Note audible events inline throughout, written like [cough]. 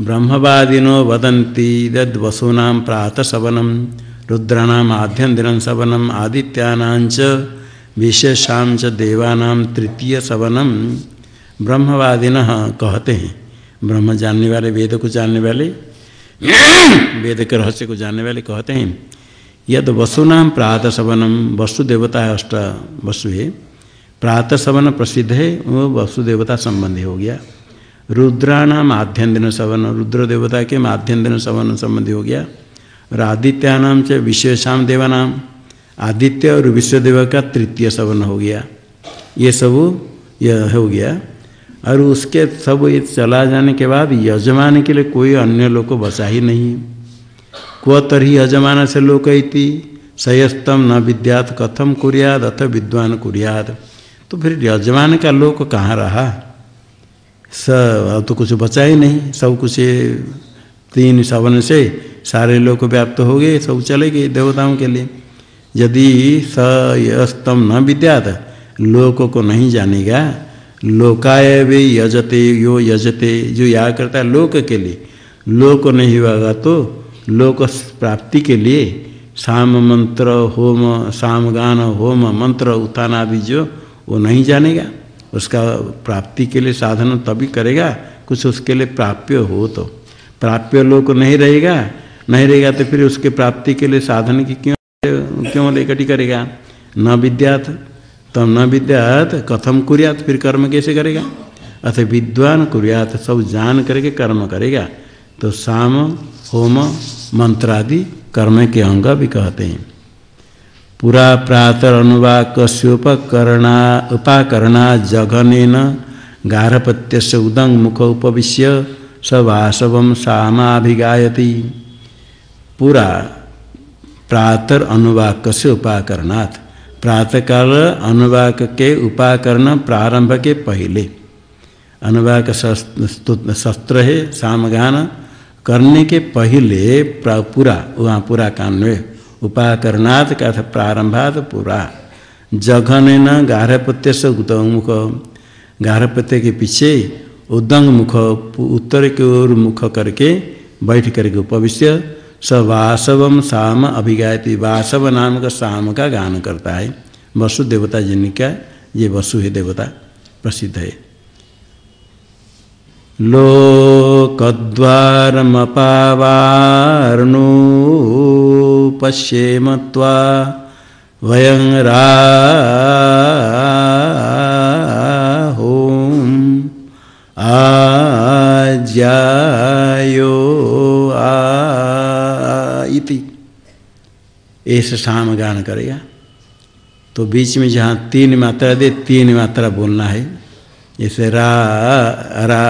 ब्रह्मवादिनो वदन्ति यद् वसूनां प्रातः आद्यं दिनं सवनम आदित्यानांच विशेषां च तृतीय सवनम ब्रह्मवादिन कहते हैं, ब्रह्म जानने वाले, वेद को जानने वाले, [coughs] वेद के रहस्य को जानने वाले कहते हैं यद वसुनाम प्रातः सवनम वसु देवता है अष्ट वसु है प्रातः सवन प्रसिद्ध है, वो वसु देवता संबंधी हो गया। रुद्राणाम आध्यन सवन रुद्र देवता के माध्यन सवन संबंधी हो गया। और आदित्यानाम से विश्वेशाम देवानाम, आदित्य और विश्वदेव का तृतीय सवन हो गया। ये सब यह हो गया। और उसके सब ये चला जाने के बाद यजमान के लिए कोई अन्य लोग को बचा ही नहीं। क्व तरी यजमान से लोक इति सयस्तम न विद्यात कथम कुरियाद अथ विद्वान कुरियाद। तो फिर यजमान का लोक कहाँ रहा? स अब तो कुछ बचा ही नहीं। सब कुछ तीन सवन से सारे लोग व्याप्त हो गए, सब चले गए देवताओं के लिए। यदि स यस्तम न विद्यात, लोक को नहीं जानेगा। लोकाय वे यजते, यो यजते, जो या करता है लोक के लिए। लोक नहीं होगा तो लोक प्राप्ति के लिए साम मंत्र, होम, साम गान, होम मंत्र, उत्थान आदि जो, वो नहीं जानेगा। उसका प्राप्ति के लिए साधन तभी करेगा, कुछ उसके लिए प्राप्य हो तो। प्राप्य लोग नहीं रहेगा नहीं रहेगा तो फिर उसके प्राप्ति के लिए साधन की क्यों क्यों इकट्ठी करेगा? न विद्यात तो न विद्यात, कथम कुरियात, फिर कर्म कैसे करेगा? अथ विद्वान कुरियात, सब जान करके कर्म करेगा। तो साम, होम, मंत्रादि कर्म के अंग भी कहते हैं। पुरा प्रातर अनुवाकोपकरणा उपाकरणा जघन गारहपत्य उदंग मुख उपविश्य स वासव पूरा प्रातर अनुवाक से उपाकरणात्, प्रातःकाल अनुवाक के उपाकरण प्रारंभ के पहले। अनुवाक शस्त्र है सामगान करने के पहले पूरा वहाँ पूरा कान्वय। उपाकरणात् का था प्रारंभात पूरा। जघन न गारहपत्य से उदमुख गारहपत्य के पीछे उदंग मुख उत्तर की ओर मुख करके बैठ करके उपविश्य स वासवम साम अभिगायती वासव नाम का साम का गान करता है। वसु देवता जिन का ये वसु है देवता प्रसिद्ध है। लोकद्वारमपावार्णो पश्येम त्वा वयं इति। ऐसे शाम गान करेगा। तो बीच में जहाँ तीन मात्रा दे, तीन मात्रा बोलना है। जैसे रा रा,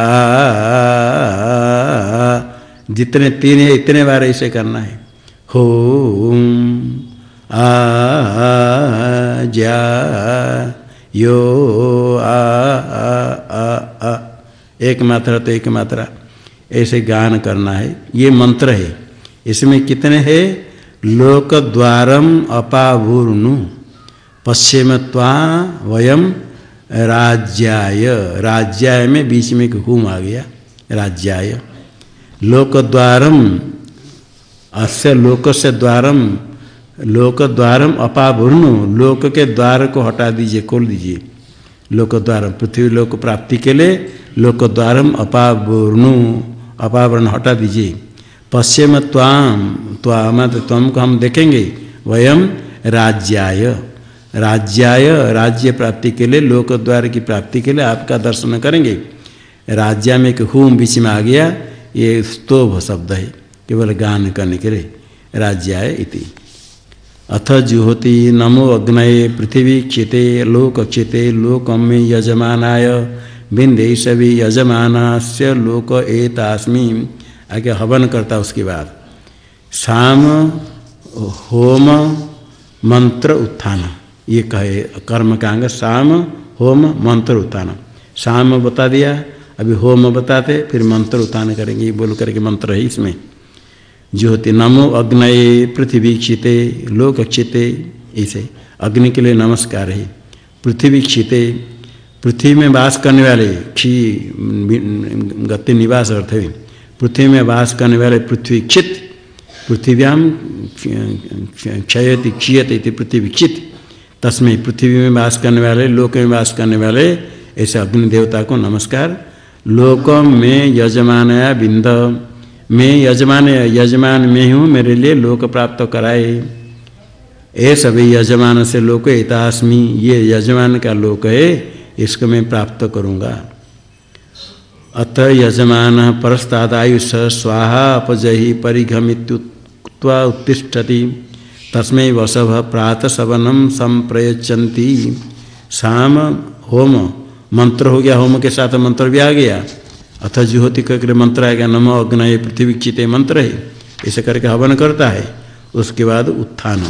जितने तीन है, इतने बार ऐसे करना है। हो आ, जा, यो, आ आ आ आ। एक मात्रा तो एक मात्रा ऐसे गान करना है। ये मंत्र है। इसमें कितने हैं? लोक द्वारम अपाभूर्णु पश्चिम त्वा वयम राज्याय। राज्याय में बीच में एक हुम आ गया। राज्याय। लोक द्वारम अस्य लोक से द्वारम लोक द्वारम अपाभूर्णु लोक के द्वार को हटा दीजिए, खोल दीजिए। लोक द्वारम पृथ्वी लोक प्राप्ति के लिए लोक द्वारम अपावृणु अपावरण हटा दीजिए। पश्चिम त्वाम त्वाम त्वम को हम देखेंगे वयम राज्याय। राज्याय, राज्य प्राप्ति के लिए लोक द्वार की प्राप्ति के लिए आपका दर्शन करेंगे। राज्य में एक हुम बीच में आ गया, ये स्तोभ शब्द है। केवल गान करने के लिए राज्याय इति। अथ जुहोति नमो अग्नये पृथ्वी क्षिते लोक क्षिते लोकम में यजमानाय। बिंदे सभी यजमानास्य लोक एतास्मी। आगे हवन करता उसके बाद। शाम होम, मंत्र उत्थान। ये कहे, कर्म का अंग शाम होम, मंत्र उत्थान। शाम बता दिया, अभी होम बताते, फिर मंत्र उत्थान करेंगे बोल करके मंत्र है इसमें। ज्योति नमो अग्नये पृथ्वी क्षिते, लोक क्षिते, ऐसे। अग्नि के लिए नमस्कार है। पृथ्वी क्षिते, पृथ्वी में वास करने वाले क्षी, गति निवास अर्थ है। पृथ्वी में वास करने वाले पृथ्वी क्षित, पृथ्व्याम क्षयति क्षीयते पृथ्वी क्षित। तस्में पृथ्वी में वास करने वाले, लोक में वास करने वाले, ऐसे अग्नि देवता को नमस्कार। लोकम में यजमान बिंद मैं यजमान यजमान में हूँ, मेरे लिए लोक प्राप्त कराए। ये सभी यजमान से लोक एतास्मी ये यजमान का लोक है, इसको मैं प्राप्त करूँगा। अत यजमान परस्तादायुष स्वाहा अपजहि परिघमित्युक्त्वा उत्तिष्ठति। तस्मै वसभ प्रात सवनम संप्रयचंती शाम होम, मंत्र हो गया, होम के साथ मंत्र भी आ गया। अथ जुहोति करके मंत्र आ गया नमो अग्नय पृथ्वी चित मंत्र है। ऐसे करके हवन करता है। उसके बाद उत्थान।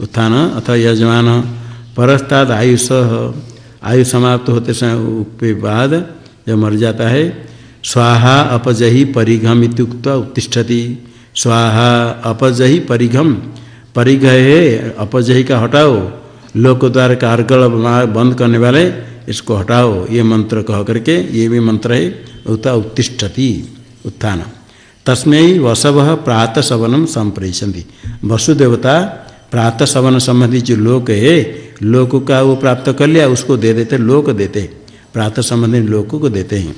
उत्थान अथ यजमान परस्ताद आयुष। आयु समाप्त होते समय बाद जब मर जाता है, स्वाहा अपजही परिघम इतुक्त उत्तिष्ठति। स्वाहा अपजही परिघम। परिघ है, अपजही का हटाओ। लोक द्वार का अर्गल बंद करने वाले, इसको हटाओ। ये मंत्र कह करके, ये भी मंत्र है। उता उत्तिष्ठति, उत्थान। तस्में वसव प्रात सवनम वसुदेवता प्रातः सवन संबंधी जो लोक है लोक का वो प्राप्त कर लिया, उसको दे देते, लोक देते। प्रातः संबंधी लोक को देते हैं।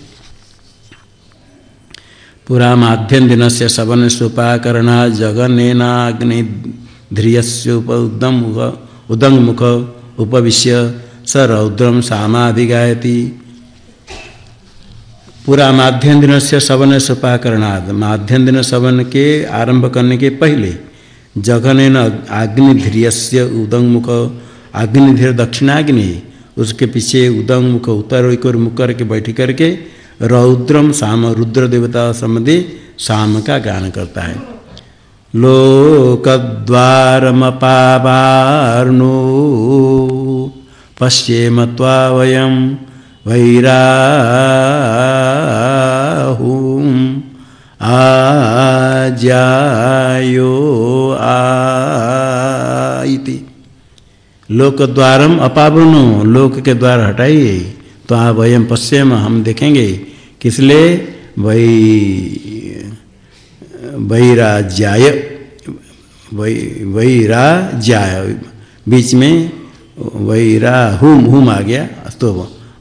पुरा माध्यम दिन से सवन सुपाकरणा जगनेनाग्नि ध्रियस्य उदम उदंग मुख उपविश्य स रौद्रम सामाधिगायती। पूरा माध्यम दिन से सवन सुपाकरणाद। माध्यम दिन सवन के आरंभ करने के पहले जघन अग्निध्रिय से उदंग मुख अग्निधीर दक्षिणाग्नि, उसके पीछे उदंग मुख उत्तर एक मुख करके बैठ करके रौद्रम साम रुद्र देवता संबंधी साम का गान करता है। लोकद्वारमपावार्णो, पश्येम वयम वैराहूम आजायो आइति। लोक द्वारम अपावृणु लोक के द्वार हटाइए तो आप वयम पश्चिम हम देखेंगे किसलिए वै, वैराज्याय वै, वैराज्याय, बीच में वैरा हुम आ गया तो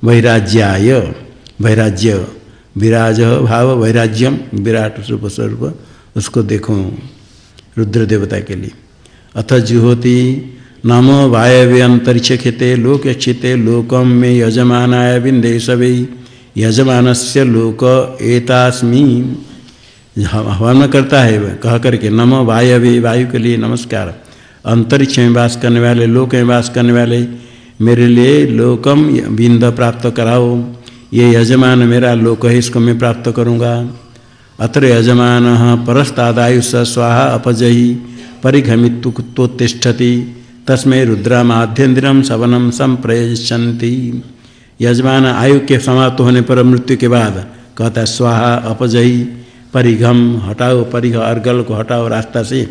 वैराज्याय, वैराज्य, विराज भाव, वैराज्यम, विराट रूप स्वरूप, उसको देखो रुद्र देवता के लिए। अथ जुहोति, नमो वायव्य अंतरिक्ष खेते लोक क्षिते लोकम में यजमानाय बिंदे सभी यजमान से लोक एतास्मी। हवन करता है कह करके नमो वायव्य, वायु के लिए नमस्कार। अंतरिक्ष में वास करने वाले, लोक में वास करने वाले मेरे लिए लोकम बिंद प्राप्त कराओ। ये यजमान मेरा लोक है, इसको मैं प्राप्त करूँगा। अत्र यजमान परस्तादायुष स्वाहा अपजयी परिघमित्तुक्तोत्तिष्ठति तस्में रुद्रामाध्यन्द्रम सवनम संप्रयशंति यजमान आयु के समाप्त होने पर मृत्यु के बाद कहता स्वाहा अपजयी परिघम हटाओ, परिघ अर्गल को हटाओ रास्ता से।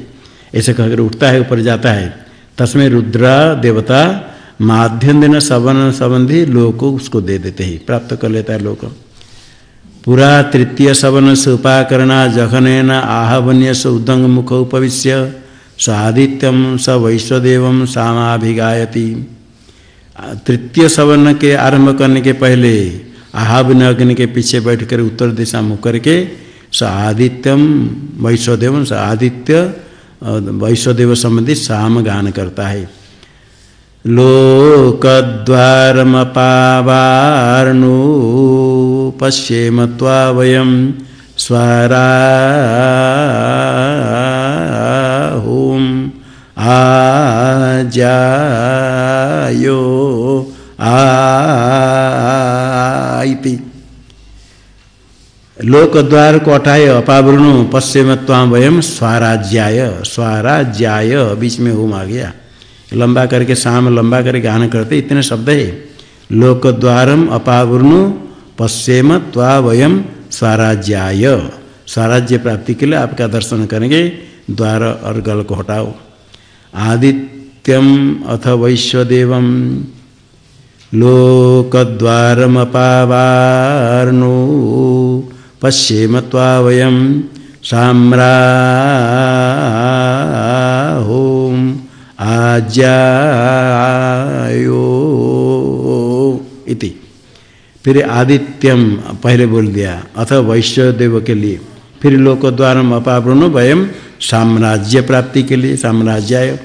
ऐसे कहकर उठता है, ऊपर जाता है। तस्में रुद्रा देवता माध्यम दिन सवन संबंधी लोग को उसको दे देते हैं, प्राप्त कर लेता है लोग पुरा तृतीय सवन से उपाकरणा जघन आहवन्य स उदंग मुख उपविश्य आदित्यम स वैश्वदेव सामाभिगायती। तृतीय सवन के आरंभ करने के पहले आहावन अग्नि के पीछे बैठकर उत्तर दिशा मुख करके स आदित्यम वैश्वदेव स आदित्य वैश्वदेव संबंधी साम गान करता है। लोकद्वारमपावार्णो पश्येम त्वा वयं स्वराहुम् आजायो आइति लोक द्वार को हटाए अपावृणु पश्चिम ताम वयम स्वराज्याय स्वराज्याय बीच में होम आ गया। लंबा करके शाम, लंबा करके गान करते, इतने शब्द है। लोक द्वारम अपावृणु पश्चिम त्वा वयम स्वराज्याय। स्वराज्य प्राप्ति के लिए आपका दर्शन करेंगे, द्वार और गल को हटाओ। आदित्यम अथ वैश्वदेव लोकद्वारमपावार्णो पश्येम वयम। साम्रा आज्यायो इति। फिर आदित्यम पहले बोल दिया, अथ वैश्य देव के लिए। फिर लोक द्वार अपावृण वयम साम्राज्य प्राप्ति के लिए, साम्राज्याय।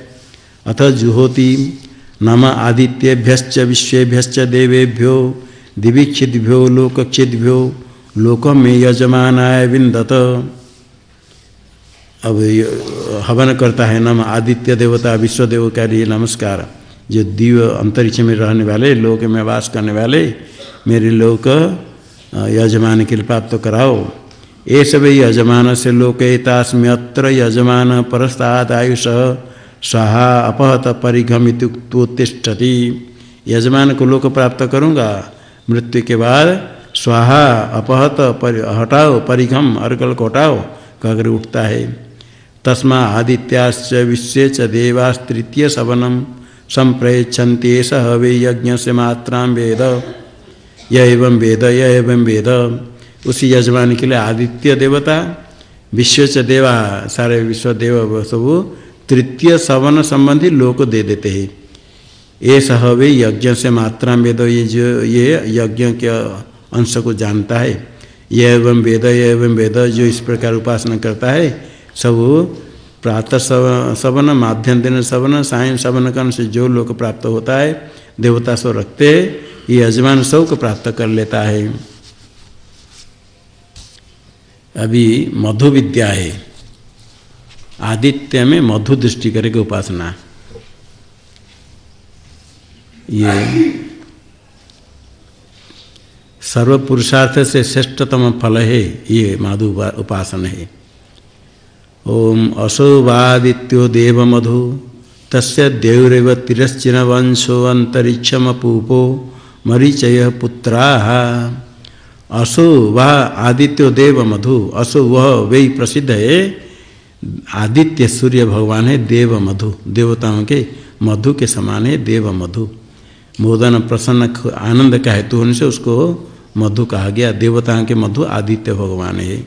अथ जुहोति नम आदित्यभ्य विश्वेभ्य देवेभ्यो, दिवीक्षिद्भ्यो, लोकक्षिद्भ्यो, लोक में यजमानाय विंदत अब हवन करता है नम आदित्य देवता विश्वदेव का लिए नमस्कार। जो दिव अंतरिक्ष में रहने वाले, लोक में वास करने वाले, मेरे लोक यजमान के प्राप्त कराओ। ये सब यजमान से लोकतास्म्यत्र यजमान परस्ताद आयुष स्वाहा अपहत परिघमितुत्तिष्ठति यजमान को लोक प्राप्त करूँगा। मृत्यु के बाद स्वाहा अपहत परि, हटाओ, परिघम अर्गल को हटाओ कहकर उठता है। तस्मा आदित्याश्च विश्व च देवास तृतीय सवनम संप्रयच्छन्ति एष हवे यज्ञ से मात्रा वेद। य एवं वेद, य एवं वेद। उसी यजमान के लिए आदित्य देवता, विश्व च देवा, सारे विश्व देव सब तृतीय सवन संबंधी लोक दे देते हैं। ये सहवे यज्ञ से मात्रा वेद, ये जो, ये यज्ञ के अंश को जानता है। ये एवं वेद, ये एवं वेद, जो इस प्रकार उपासना करता है सब प्रातः सवन, माध्यम दिन सवन, सायं सवन करने से जो लोग प्राप्त होता है, देवता सब रखते, ये यजमान सबको प्राप्त कर लेता है। अभी मधु विद्या है। आदित्य में मधु दृष्टि करके उपासना। ये सर्व पुरुषार्थ से श्रेष्ठतम फल है, ये माधु उपासन है। ओम अशोभादित्यो देव मधु तस्य तिरश्चिन वंशो अंतरिक्षमपूपो मरीचय पुत्रा। असो वह आदित्यो देव मधु असो वह वे प्रसिद्ध है आदित्य सूर्य भगवान है देव मधु देवताओं के मधु के समान है देव मधु मोदन प्रसन्न आनंद का हेतु होने से उसको मधु कहा गया, देवताओं के मधु आदित्य भगवान है।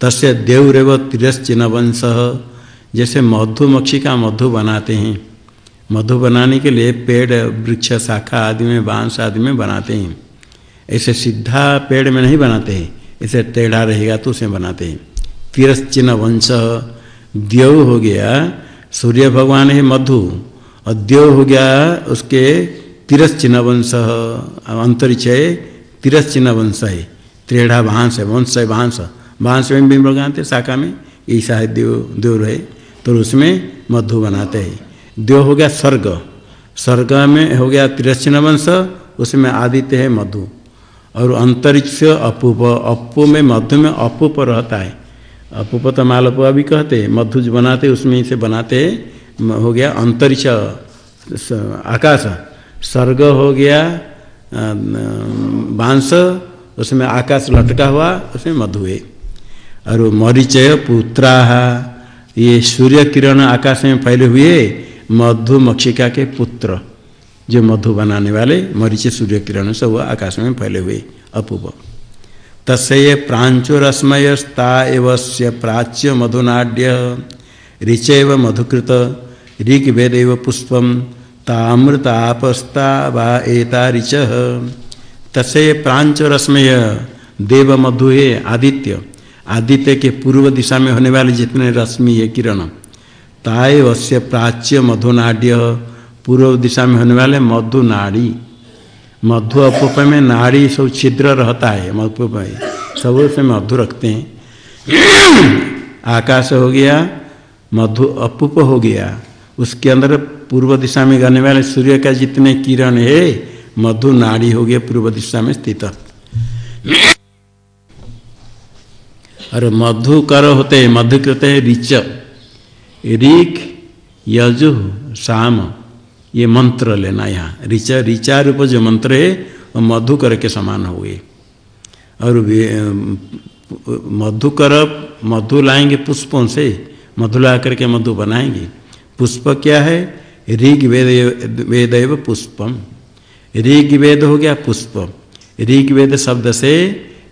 तस्य देवरेव तिरश्चिन वंश जैसे मधुमक्षी का मधु बनाते हैं। मधु बनाने के लिए पेड़, वृक्ष, शाखा आदि में, बाँस आदि में बनाते हैं। ऐसे सीधा पेड़ में नहीं बनाते हैं। ऐसे टेढ़ा रहेगा तो उसे बनाते हैं। तिरश्चिन वंश देव हो गया, सूर्य भगवान है मधु। और देव हो गया उसके तिरश्चिन वंश अंतरिक्ष तिरश्चिन वंश है। त्रेढ़ा बाँस है, वंश है, बाँस। बाँस में भी लगाते, शाखा में ऐसा है देव देव रहे तो उसमें मधु बनाते हैं। देव हो गया स्वर्ग। स्वर्ग में हो गया तिरश्चिन वंश, उसमें आदित्य है मधु। और अंतरिक्ष अपूप अपू में, मधु में अपूप रहता है। अपूप तो मालपुआ भी कहते हैं मधु जो बनाते, उसमें से बनाते हो गया अंतरिक्ष आकाश। स्वर्ग हो गया बाँस, उसमें आकाश लटका हुआ, उसमें मधु है। और मरीचय पुत्रा। ये सूर्य किरण आकाश में फैले हुए मधु मक्षिका के पुत्र, जो मधु बनाने वाले मरीचे सूर्य किरण सब आकाश में फैले हुए अपूप तस्य प्रांचुरस्मयस्ता एव से प्राच्य मधुनाड्य, ऋचैव मधुकृत, ऋग्वेदेव पुष्पम तामृतापस्ता वा एता ऋच। तस्य प्रांचुरस्मय देव मधु आदित्य आदित्य के पूर्व दिशा में होने वाले जितने रश्मि है किरण ताए वश्य प्राच्य मधुनाड्य, पूर्व दिशा में होने वाले मधु नाड़ी मधु अपूप में नाड़ी सब छिद्र रहता है मधुप में। सब उसमें मधु रखते हैं। आकाश हो गया, मधु अपूप हो गया। उसके अंदर पूर्व दिशा में गने वाले सूर्य का जितने किरण है मधु नाड़ी हो गया पूर्व दिशा में स्थित। और मधुकर होते हैं मधुकृत है ऋच। ऋख यजु शाम ये मंत्र लेना यहाँ। ऋचा ऋचा रूप जो मंत्र है, वो मधुकर के समान हो गए। और मधुकर मधु लाएँगे पुष्पों से, मधु ला करके मधु बनाएँगे। पुष्प क्या है? ऋग वेद वेद एव पुष्पम। ऋग वेद हो गया पुष्प। ऋग वेद शब्द से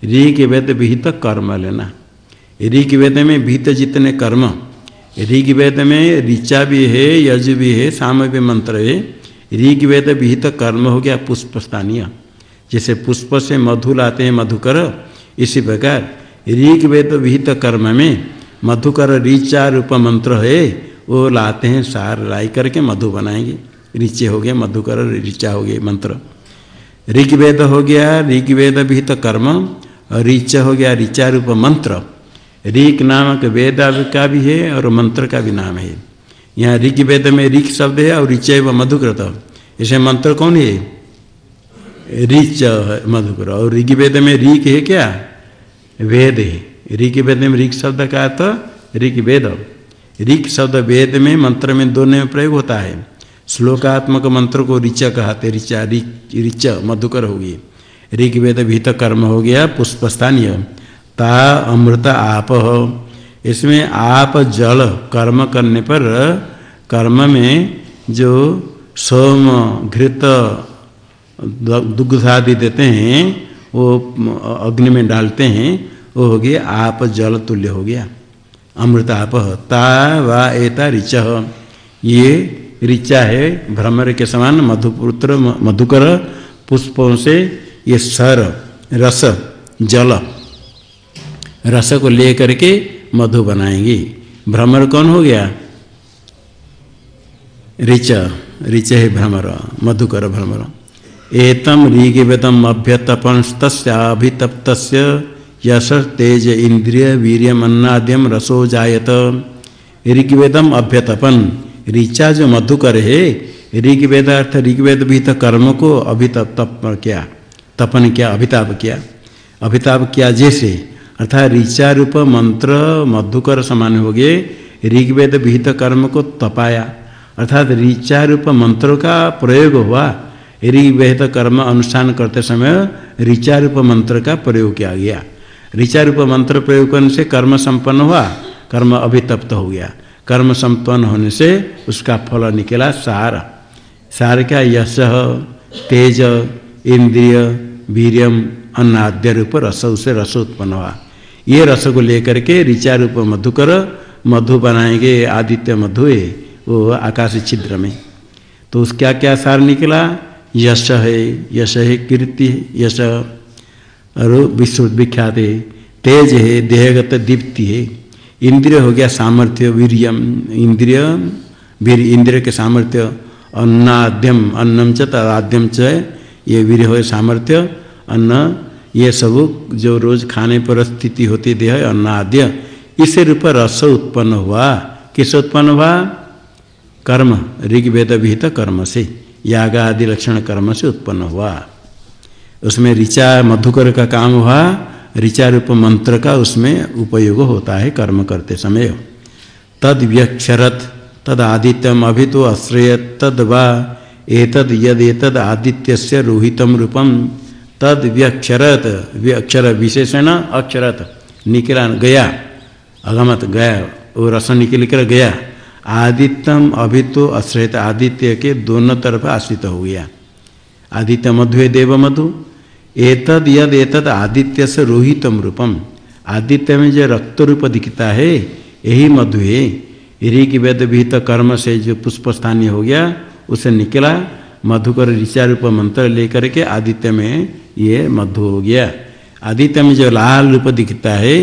ऋग वेद विहित कर्म लेना। ऋग वेद में भीत जितने कर्म ऋग्वेद में ऋचा भी है, यज भी है, साम भी मंत्र है ऋग्वेद विहित कर्म हो गया पुष्प स्थानीय, जैसे पुष्प से मधु लाते हैं मधुकर, इसी प्रकार ऋग्वेद विहित कर्म में मधुकर ऋचा रूप मंत्र है, वो लाते हैं सार, लाई करके मधु बनाएँगे। ऋचे हो गया, मधुकर ऋचा हो गया मंत्र। ऋग्वेद हो गया, ऋग्वेद विहित कर्म, ऋच हो गया ऋचा रूप मंत्र। ऋक नामक वेद का भी है और मंत्र का भी नाम है। यहाँ ऋग्वेद में ऋक शब्द है और ऋचय व मधुकृत। इसे मंत्र कौन है? ऋच मधुकर और ऋग वेद में ऋक है क्या? वेद है। ऋग्वेद में ऋक शब्द का तो ऋग्वेद ऋक शब्द वेद में मंत्र में दोनों में प्रयोग होता है। श्लोकात्मक मंत्र को ऋच कहते ऋचा, ऋच मधुकर होगी। ऋग्वेद भीत कर्म हो गया पुष्प स्थानीय ता अमृत आप हो। इसमें आप जल कर्म करने पर कर्म में जो सोम, घृत दुग्ध आदि देते हैं, वो अग्नि में डालते हैं, वो हो गया आप जल तुल्य हो गया। अमृत आप ता, वा, एता, ऋच ये ऋचा है भ्रमर के समान, मधुपुत्र, मधुकर, पुष्पों से ये सर, रस, जल। रस को ले करके मधु बनाएँगे। भ्रमर कौन हो गया? ऋच ऋच है भ्रमर, मधुकर भ्रमर। एतम ऋग्वेदम अभ्यतपस्तभितप्त यश तेज इंद्रिय वीर्यम अन्नाद्यम रसो जायत। ऋग्वेदम अभ्यतपन, ऋचा जो मधुकर है ऋग्वेद अर्थ ऋग्वेद भी तो कर्म को अभितप तप किया तपन किया अभिताप किया? अभिताप किया जैसे अर्थात ऋचा रूप मंत्र मधुकर समान हो गए। ऋग्वेद विहित कर्म को तपाया। अर्थात ऋचा रूप मंत्रों का प्रयोग हुआ। ऋग्वेद कर्म अनुष्ठान करते समय ऋचा रूप मंत्र का प्रयोग किया गया। ऋचा रूप मंत्र प्रयोग करने से कर्म संपन्न हुआ, कर्म अभितप्त हो गया। कर्म संपन्न होने से उसका फल निकला सार। सार का यश, तेज, इंद्रिय, वीरियम अन्नाद्य रूप रस, उसे रस उत्पन्न हुआ। ये रस को लेकर के ऋचा रूप मधुकर, मधु बनाएँगे आदित्य मधु है वो आकाश छिद्र में। तो उस क्या क्या सार निकला? यश है यश है कीर्ति, यश और विश्व विख्यात है। तेज है, देहगत दीप्ति है। इंद्रिय हो गया सामर्थ्य, वीरियम, इंद्रिय, वीर इंद्रिय के सामर्थ्य, अन्नाद्यम, अन्नम च तदाद्यम च, ये वीर हो सामर्थ्य, अन्न ये सब जो रोज खाने पर स्थिति होती देह अन्नाद्य, इसे रूप रस उत्पन्न हुआ। किस उत्पन्न हुआ? कर्म, ऋग्वेद विहित कर्म से, याग आदि लक्षण कर्म से उत्पन्न हुआ। उसमें ऋचा मधुकर का काम हुआ, ऋचा रूप मंत्र का उसमें उपयोग होता है कर्म करते समय। तद व्यक्षरत, तद आदित्यम अभी तो आश्रय तद वा, एतद यद एतद आदित्य रोहितम रूपम। तद व्यक्षरत, व्यक्षर विशेषण अक्षरत। निकला गया, अगमत गया वो रस निकल कर गया। आदित्यम अभी तो आश्रित आदित्य के दोनों तरफ़ आश्रित हो गया। आदित्य मधु देव मधु। एतद यद एतद आदित्य से रोहितम रूपम। आदित्य में जो रक्त रूप दिखता है, यही मधु है। ऋग वेद विहित कर्म से जो पुष्प स्थानीय हो गया, उसे निकला मधुकर ऋषा रूप मंत्र लेकर के आदित्य में ये मधु हो गया। आदित्य में जो लाल रूप दिखता है,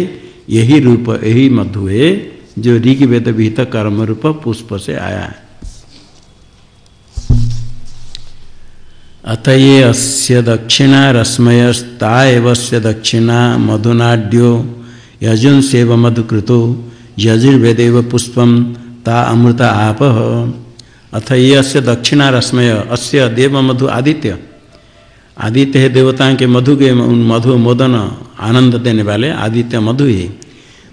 यही रूप, यही मधु है, जो ऋग वेद विहित कर्म रूप पुष्प से आया अत ये अस्य दक्षिणा रश्मयस्ता दक्षिणा मधुनाड्यो यजुन सेव मधुकृतो यजुर्वेदेव पुष्पम ता अमृता आप। अथ ये अस्य दक्षिणा रश्मय अस्य देव मधु आदित्य। आदित्य है देवताओं के मधु के उन मधु मोदन आनंद देने वाले आदित्य मधु ही।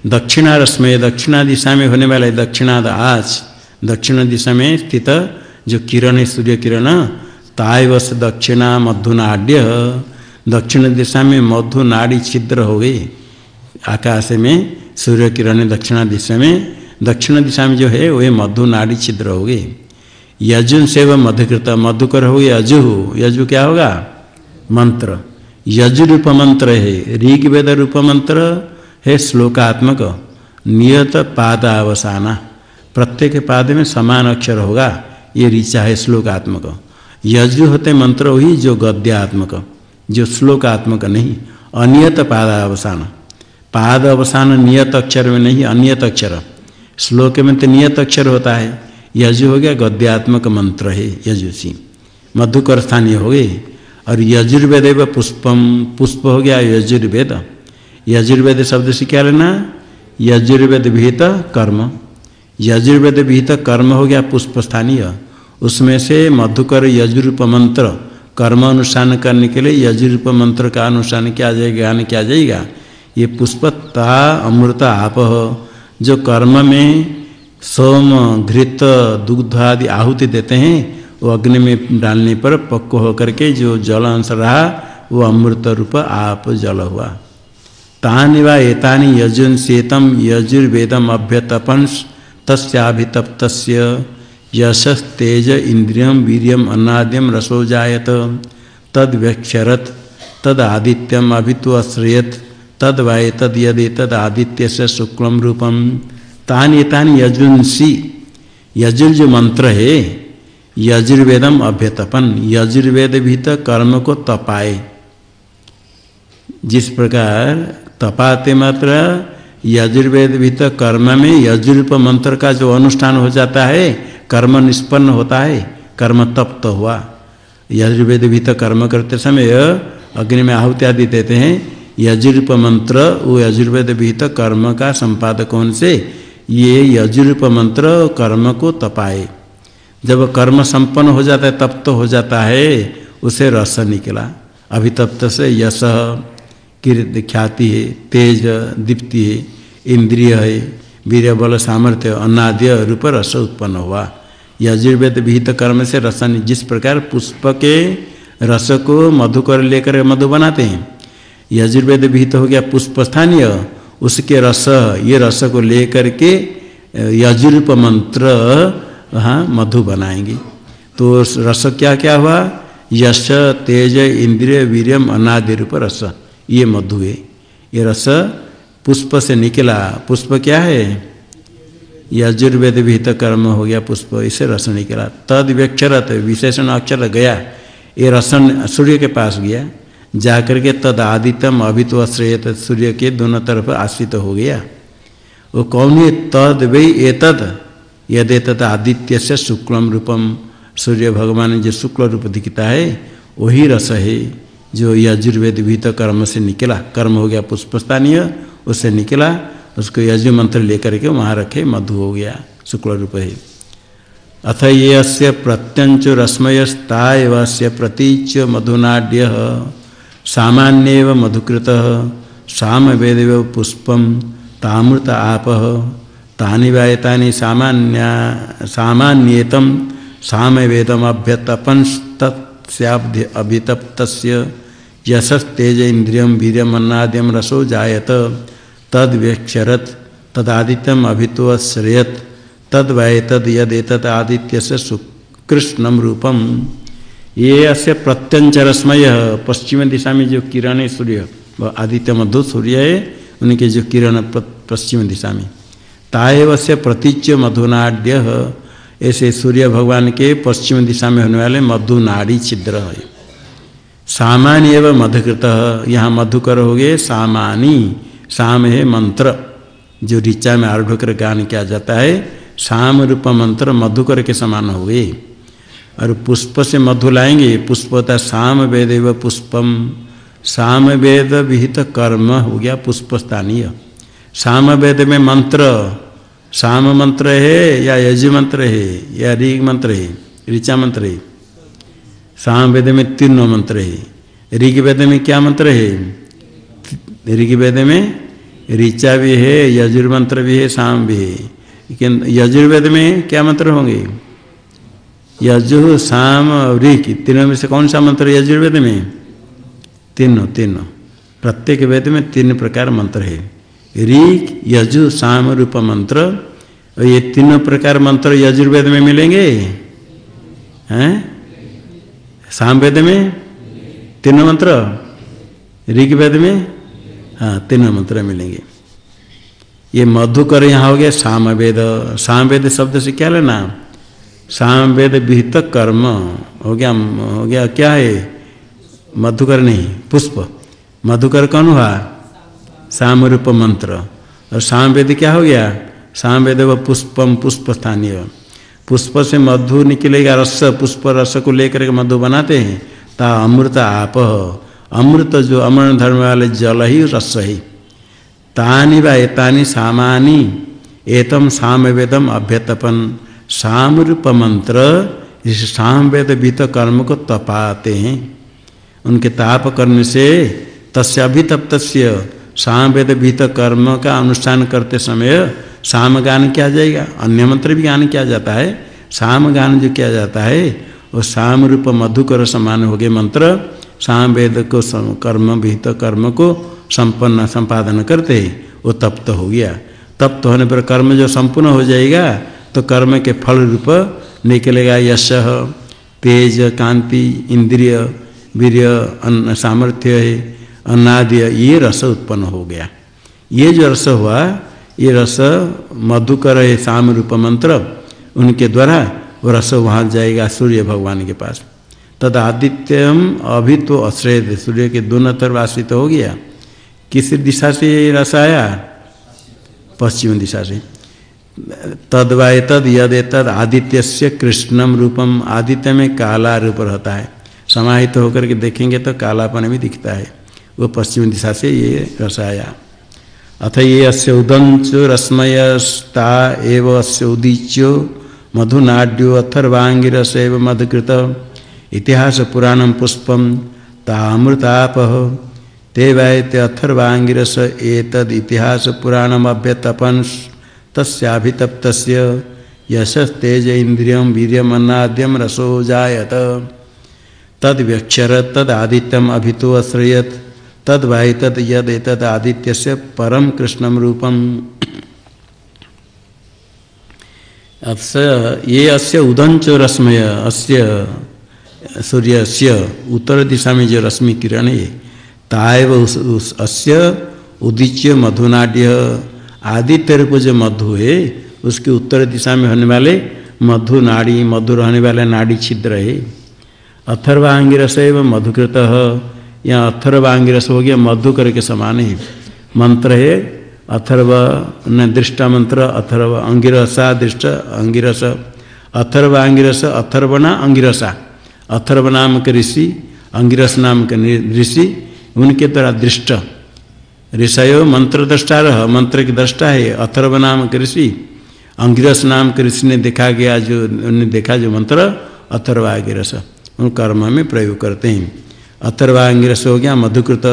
दक्षिणा रश्मय दक्षिणा दिशा में होने वाले दक्षिणाद आज दक्षिण दिशा में स्थित जो किरण है, सूर्य किरण तायवश दक्षिणा मधुनाड्य। दक्षिण दिशा में मधु नाड़ी छिद्र हो गई। आकाश में सूर्य किरण दक्षिणा दिशा में दक्षिण दिशा में जो है, वह मधु नाड़ी छिद्र हो गई। यजुन से वह मधुकृत मधुकर हो यजु यजु क्या होगा? मंत्र। यजु रूप मंत्र है। ऋग वेद रूप मंत्र है श्लोकात्मक। नियत पाद अवसाना प्रत्येक पाद में समान अक्षर होगा। ये ऋचा है श्लोकात्मक। यजु होते मंत्र वही जो गद्यात्मक। जो श्लोकात्मक नहीं, अनियत पाद अवसान पाद अवसान नियत अक्षर में नहीं, अनियत अक्षर। श्लोक में तो नियत अक्षर होता है। यजु हो गया, गद्यात्मक मंत्र है यजुषी मधुकर स्थानीय हो गए। और यजुर्वेद पुष्पम, पुष्प हो गया यजुर्वेद। यजुर्वेद शब्द से क्या लेना? यजुर्वेद विहित कर्म। यजुर्वेद विहित कर्म हो गया पुष्प स्थानीय। उसमें से मधुकर यजुरूप मंत्र, कर्म अनुष्ठान करने के लिए यजुरूप मंत्र का अनुष्ठान किया जाएगा, ज्ञान किया जाएगा। ये पुष्पता अमृता आप जो कर्म में सोम, घृत, दुग्ध आदि आहुति देते हैं। वो अग्नि में डालने पर पक्व होकर के जो जल अंश रहा, वो अमृत रूप आप जल हुआ। तानि वा एतानि यजुन सेतम यजुर्वेदम अभ्यतपन तस्याभितप्त यशस्तेज इंद्रियम वीरियम अन्नाद्यम रसो जायत। तद व्यक्षरत तद आदित्यम अभित्वश्रयत। तद वाय, तद यदि तद आदित्य से शुक्लम रूपम। तानि तानि यजुंसी। यजुर जो मंत्र है यजुर्वेदम अभ्यतपन यजुर्वेद भी तो कर्म को तपाए जिस प्रकार तपाते मात्र यजुर्वेद भी तो कर्म में यजुर्प मंत्र का जो अनुष्ठान हो जाता है, कर्म निष्पन्न होता है, कर्म तप्त तो हुआ। यजुर्वेद भी तो कर्म करते समय अग्नि में आहुति आदि देते हैं, यजुर्प मंत्र वो यजुर्वेद विहित कर्म का संपादक होने से? ये यजुर्प मंत्र कर्म को तपाए। जब कर्म संपन्न हो जाता है, तप्त तो हो जाता है, उसे रस निकला। अभितप्त से यश, कीर्ति ख्याति है, तेज दीप्ति है, इंद्रिय है वीर बल सामर्थ्य अन्नाद्य रूप रस उत्पन्न हुआ। यजुर्वेद विहित कर्म से रस जिस प्रकार पुष्प के रस को मधुकर लेकर मधु बनाते हैं, यजुर्वेद विहित हो गया पुष्प स्थानीय उसके रस, ये रस को लेकर के यजुर्प मंत्र हाँ मधु बनाएँगे। तो रस क्या क्या हुआ? यश, तेज, इंद्रिय वीरम अनादि रूप रस। ये मधु है। ये रस पुष्प से निकला। पुष्प क्या है? यजुर्वेद विहित कर्म हो गया पुष्प। इसे रस निकला। तद व्यक्षरत, विशेषण अक्षर गया। ये रसन सूर्य के पास गया। जाकर के तद आदितम अभित्व श्रेयत सूर्य के दोनों तरफ़ आश्रित हो गया। वो कौन है तद वे एतद यदि तथा आदित्य से शुक्लम रूपम। सूर्य भगवान जो शुक्ल रूप दिखता है, वही रस है जो यजुर्वेद भीत कर्म से निकला। कर्म हो गया पुष्पस्थानीय, उससे निकला, उसको यजु मंत्र लेकर के वहाँ रखे, मधु हो गया, शुक्ल रूप है। अथ ये अस्य प्रत्यंच रश्मयस्ता एव से प्रतीच मधुनाड्य। सामान्य मधुकृत साम वेद पुष्पम तामृत आप, तानि वायतानि सामान्येतम सामवेदम अभ्यतपंस्तस्याब्ध यशस्तेज इंद्रियम वीर्यम रसो जायत तद व्यक्षरत तदादित्यम अभित्वश्रयत तद वाय तद यदेतद आदित्य से सुकृष्णम रूपम। ये अस्य प्रत्यंचरस्मय पश्चिम दिशा में जो किरण है सूर्य आदित्य मधु सूर्य है, उनके जो किरण पश्चिम दिशा में। ताएव से प्रतीच्य मधुनाड्य। ऐसे सूर्य भगवान के पश्चिम दिशा में होने वाले मधुनाड़ी छिद्र है। सामान्य एवं मधुकृत। यहाँ मधुकर हो गए सामानी। साम है मंत्र। जो ऋचा में आरूढ़ कर गान किया जाता है, साम रूप मंत्र मधुकर के समान हो गए। और पुष्प से मधु लाएँगे। पुष्प होता है साम वेद एवं पुष्पम। साम वेद विहित कर्म हो गया पुष्प स्थानीय साम वेद में मंत्र। साम मंत्र है या यज मंत्र है या ऋग मंत्र है, ऋचा मंत्र है। साम वेद में तीनों मंत्र है। ऋग वेद में क्या मंत्र है? ऋग वेद में ऋचा भी है, यजुर्मंत्र भी है, साम भी है। लेकिन यजुर्वेद में क्या मंत्र होंगे? यजु साम ऋग तीनों में से कौन सा मंत्र यजुर्वेद में? तीनों तीनों। प्रत्येक वेद में तीन प्रकार मंत्र है। ऋग यजु, साम, रूप मंत्र। और ये तीनों प्रकार मंत्र यजुर्वेद में मिलेंगे? हैं? साम वेद में? तीनों मंत्र? ऋग वेद में? हाँ तीनों मंत्र मिलेंगे। ये मधुकर यहाँ हो गया सामवेद सामवेद शब्द से क्या लेना? सामवेद विहित कर्म। हो गया हो गया, क्या है? मधुकर नहीं, पुष्प। मधुकर कौन हुआ साम रूप मंत्र। और सामवेद क्या हो गया? सामवेद व पुष्पम पुष्प स्थानीय पुष्प से मधु निकलेगा रस, पुष्प रस को लेकर के मधु बनाते हैं। ता अमृत आप। अमृत जो अमृत धर्म वाले जल ही, रस ही। तानी वा एतानि सामानी, एतम सामवेदम अभ्यतपन। सामरूप मंत्र इस सामवेद भीत कर्म को तपाते हैं, उनके ताप करने से तस्य साम वेद भीत कर्म का अनुष्ठान करते समय साम गान किया जाएगा। अन्य मंत्र भी गान किया जाता है। साम गान जो किया जाता है, वो साम रूप मधुकर समान हो गए मंत्र साम वेद को कर्म विहित कर्म को संपन्न, संपादन करते वो तप्त हो गया। तप्त होने पर कर्म जो संपूर्ण हो जाएगा तो कर्म के फल रूप निकलेगा यश, तेज, कांति, इंद्रिय, वीर्य अन्न सामर्थ्य है अन्नाद्य ये रस उत्पन्न हो गया। ये जो रस हुआ, ये रस मधुकर है साम रूप मंत्र, उनके द्वारा वो रस वहाँ जाएगा सूर्य भगवान के पास। तद आदित्यम अभी तो अश्रेय सूर्य के दोनों तरफ़ आश्रित हो गया। किस दिशा से रस आया? पश्चिम दिशा से। तद वाय तद यद तद आदित्य से कृष्णम रूपम आदित्य में काला रूप रहता है। समाहित तो होकर के देखेंगे तो कालापन भी दिखता है। वो पश्चिम दिशा से ये रसाया। अथ ये अस्य उदंच रश्मयस्ता एव अस्य उदीच्यो मधुनाड्यो अथर्वांगिरस एव मधुकृत इतिहास पुराणम पुष्पम तामृताप ते वैते अथर्वांगिरस एतद इतिहास पुराणमभ्यतपन तस्याभितप्त यशस्तेज इंद्रियम वीर्यमन्नाद्यम रसो जायत। तद व्यक्षर तद आदित्यम अभितो अश्रयत तद वाय तद यद एतद आदित्य से परम कृष्णम रूपम। अस ये अस्य उदंच रश्मय अस्य सूर्य से उत्तर दिशा में जो रश्मि किरण है ताएव उस, उस अस्य उदिच्य मधुनाड्य। आदित्य रूप जो मधु है, उसके उत्तर दिशा में होने वाले मधु नाड़ी, मधु रहने वाले नाड़ी छिद्र है। अथर्वांगिरस एवं मधुकृत, यहाँ अथर्वांगिरस हो गया, मधु करके समान है। मंत्र है, अथर्व न दृष्टा मंत्र, अथर्व अंगिरसा दृष्ट अंगिरस। अथर्वांगिरस अथर्वना अंगिरसा। अथर्व नाम के ऋषि, अंगिरस नाम के ऋषि, उनके द्वारा दृष्ट। ऋषय मंत्र दृष्टा रह मंत्र की दृष्टा है, अथर्व नाम कृषि अंगिरस नाम कृषि ने देखा गया जो, उन्होंने देखा जो मंत्र, अथर्वागिरस। उन कर्म में प्रयोग करते हैं। अथर्वांगिरस हो गया मधुकृत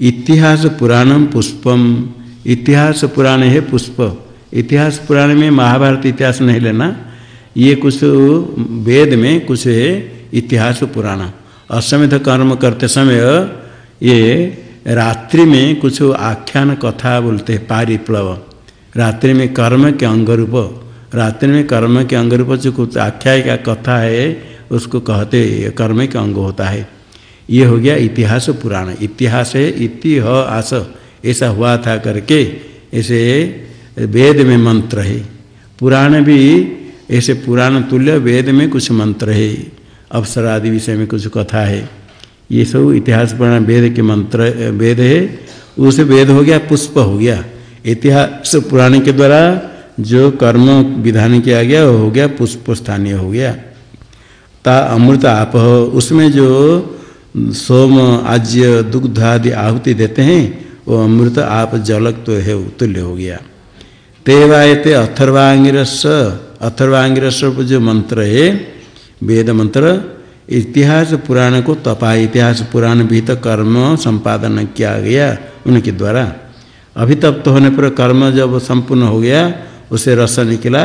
इतिहास पुराणम पुष्पम। इतिहास पुराण है पुष्प। इतिहास पुराण में महाभारत इतिहास नहीं लेना। ये कुछ वेद में कुछ है इतिहास पुराण। अश्वमेध कर्म करते समय ये रात्रि में कुछ आख्यान कथा बोलते हैं पारिप्लव। रात्रि में कर्म के अंग रूप रात्रि में कर्म के अंग रूप जो कुछ आख्याय का कथा है, उसको कहते कर्म के अंग होता है। ये हो गया इतिहास पुराण। इतिहास है इति आस। ऐसा हुआ था करके ऐसे वेद में मंत्र है। पुराण भी ऐसे पुराण तुल्य वेद में कुछ मंत्र है। अवसरादि विषय में कुछ कथा है। ये सब इतिहास पुराण वेद के मंत्र वेद है, उस वेद हो गया, पुष्प हो गया। इतिहास पुराण के द्वारा जो कर्म विधान किया गया हो गया, पुष्प स्थानीय हो गया। ता अमृत आप उसमें जो सोम, आज्य, दुग्ध आदि आहुति देते हैं, वो अमृत आप जलक तो है तुल्य हो गया। तेवायते अथर्वांगिरस अथर्वांगिरस जो मंत्र है, वेद मंत्र इतिहास पुराण को तपा, इतिहास पुराण भी तो कर्म संपादन किया गया उनके द्वारा। अभितप्त होने पर कर्म जब संपूर्ण हो गया, उसे रस निकला।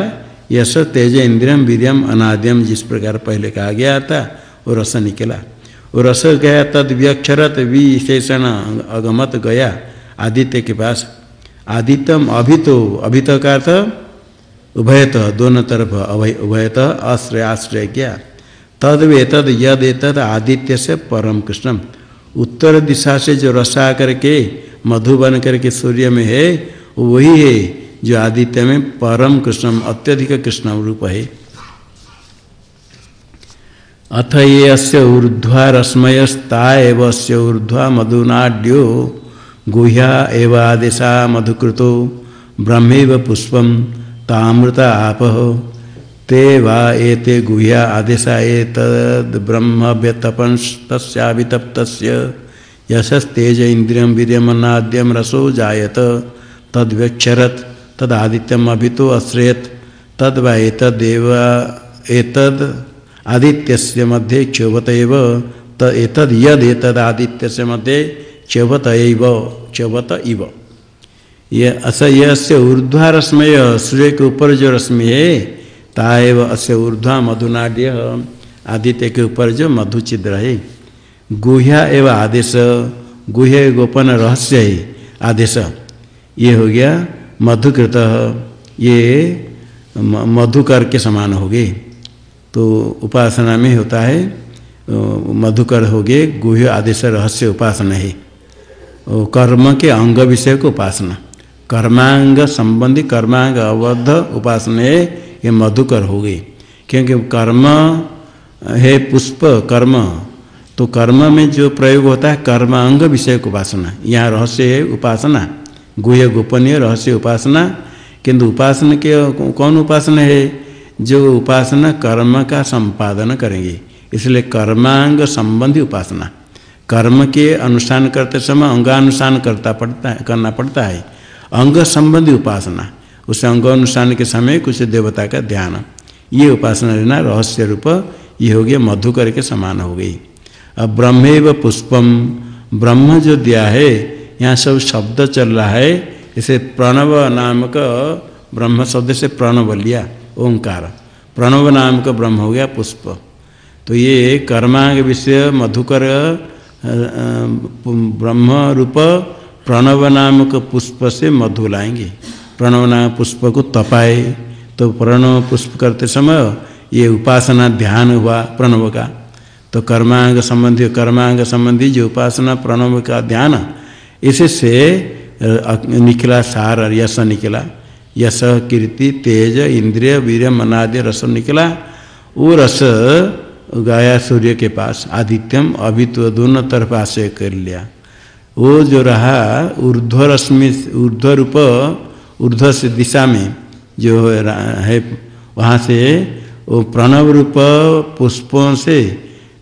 यश, तेज इंद्रियम, वीरियम, अनाद्यम, जिस प्रकार पहले कहा गया था, वो रस निकला। वो रस गया, तद व्यक्षरत विशेषण अगमत गया, आदित्य के पास। आदित्यम अभितो अभित का अर्थ उभयतः दोनों तरफ़ अभय उभयतः आश्रय आश्रय किया। तद वेतद यद एतद आदित्य से परम कृष्णम। उत्तर दिशा से जो रसा करके मधु बन करके सूर्य में है, वही है जो आदित्य में परम कृष्ण अत्यधिक कृष्ण रूप है। अथ ये अस्य ऊर्ध्वा रश्मयस्ता एव अस्य ऊर्ध्वा मधुनाड्यो, गुह्या एव आदेशा मधुकृतो, ब्रह्मेव पुष्पम, तामृता आप। ते वा एते गुह्या आदेशा एतद् ब्रह्म व्यतपंस्तस्याभितप्तस्य यशस्तेज इंद्रियम वीर्यमनाद्यम रसो जायत। तद्व्यक्षरत, तदादित्यम अभितो अश्रेत तद वा एतदेव, एतद आदित्य मध्ये क्षोभत एव। यद, एतद आदित्य मध्ये क्षोभत एव क्षोभत इव। ये, अस ये ऊर्ध्वा रश्मय सूर्य के ऊपर जो रश्मि है ताएव अस्य ऊर्ध्वा मधुनाड्य। आदित्य के ऊपर जो मधु छिद्र है, गुह्या एवं आदेश, गुह्य गोपन रहस्य है, आदेश। ये हो गया मधुकृत, ये मधुकर के समान हो गए। तो उपासना में होता है मधुकर हो गए, गुह्य आदेश रहस्य उपासना है। कर्म के अंग विषय को उपासना। कर्मांग संबंधी कर्मांग अवध उपासना है ये मधुकर हो गई। क्योंकि कर्म, है पुष्प, कर्म तो कर्म में जो प्रयोग होता है कर्म अंग विषय को उपासना। यहाँ रहस्य है उपासना। गुह्य गोपनीय रहस्य उपासना। किंतु उपासना के कौन उपासना है? जो उपासना कर्म का संपादन करेंगे। इसलिए कर्मांग संबंधी उपासना। कर्म के अनुष्ठान करते समय अंगानुष्ठान करता पड़ता है, करना पड़ता है। अंग संबंधी उपासना। उस अंग अनुष्ठान के समय कुछ देवता का ध्यान। ये उपासना लेना रहस्य रूप, ये हो गया मधुकर के समान हो गई। अब ब्रह्म व पुष्पम, ब्रह्म जो दिया है, यहाँ सब शब्द चल रहा है, इसे प्रणव नामक ब्रह्म शब्द से प्रणव लिया, ओंकार। प्रणव नाम का ब्रह्म हो गया पुष्प। तो ये कर्मांग विषय, मधुकर ब्रह्म रूप, प्रणव नामक पुष्प से मधु लाएँगे। प्रणव नाम पुष्प को तपाए तो प्रणव पुष्प करते समय ये उपासना ध्यान हुआ प्रणव का। तो कर्मांग संबंधी कर्मांग संबंधी जो उपासना प्रणव का ध्यान, इसी से निकला सार यश निकला। यश, कीर्ति, तेज, इंद्रिय वीर मनादि, रस निकला। वो रस गाया सूर्य के पास, आदित्यम अभी तो दोनों तरफ़ आशय कर लिया। वो जो रहा ऊर्ध्व रश्मि ऊर्ध्व रूप ऊर्ध्व से दिशा में जो है, वहाँ से वो प्रणव रूप पुष्पों से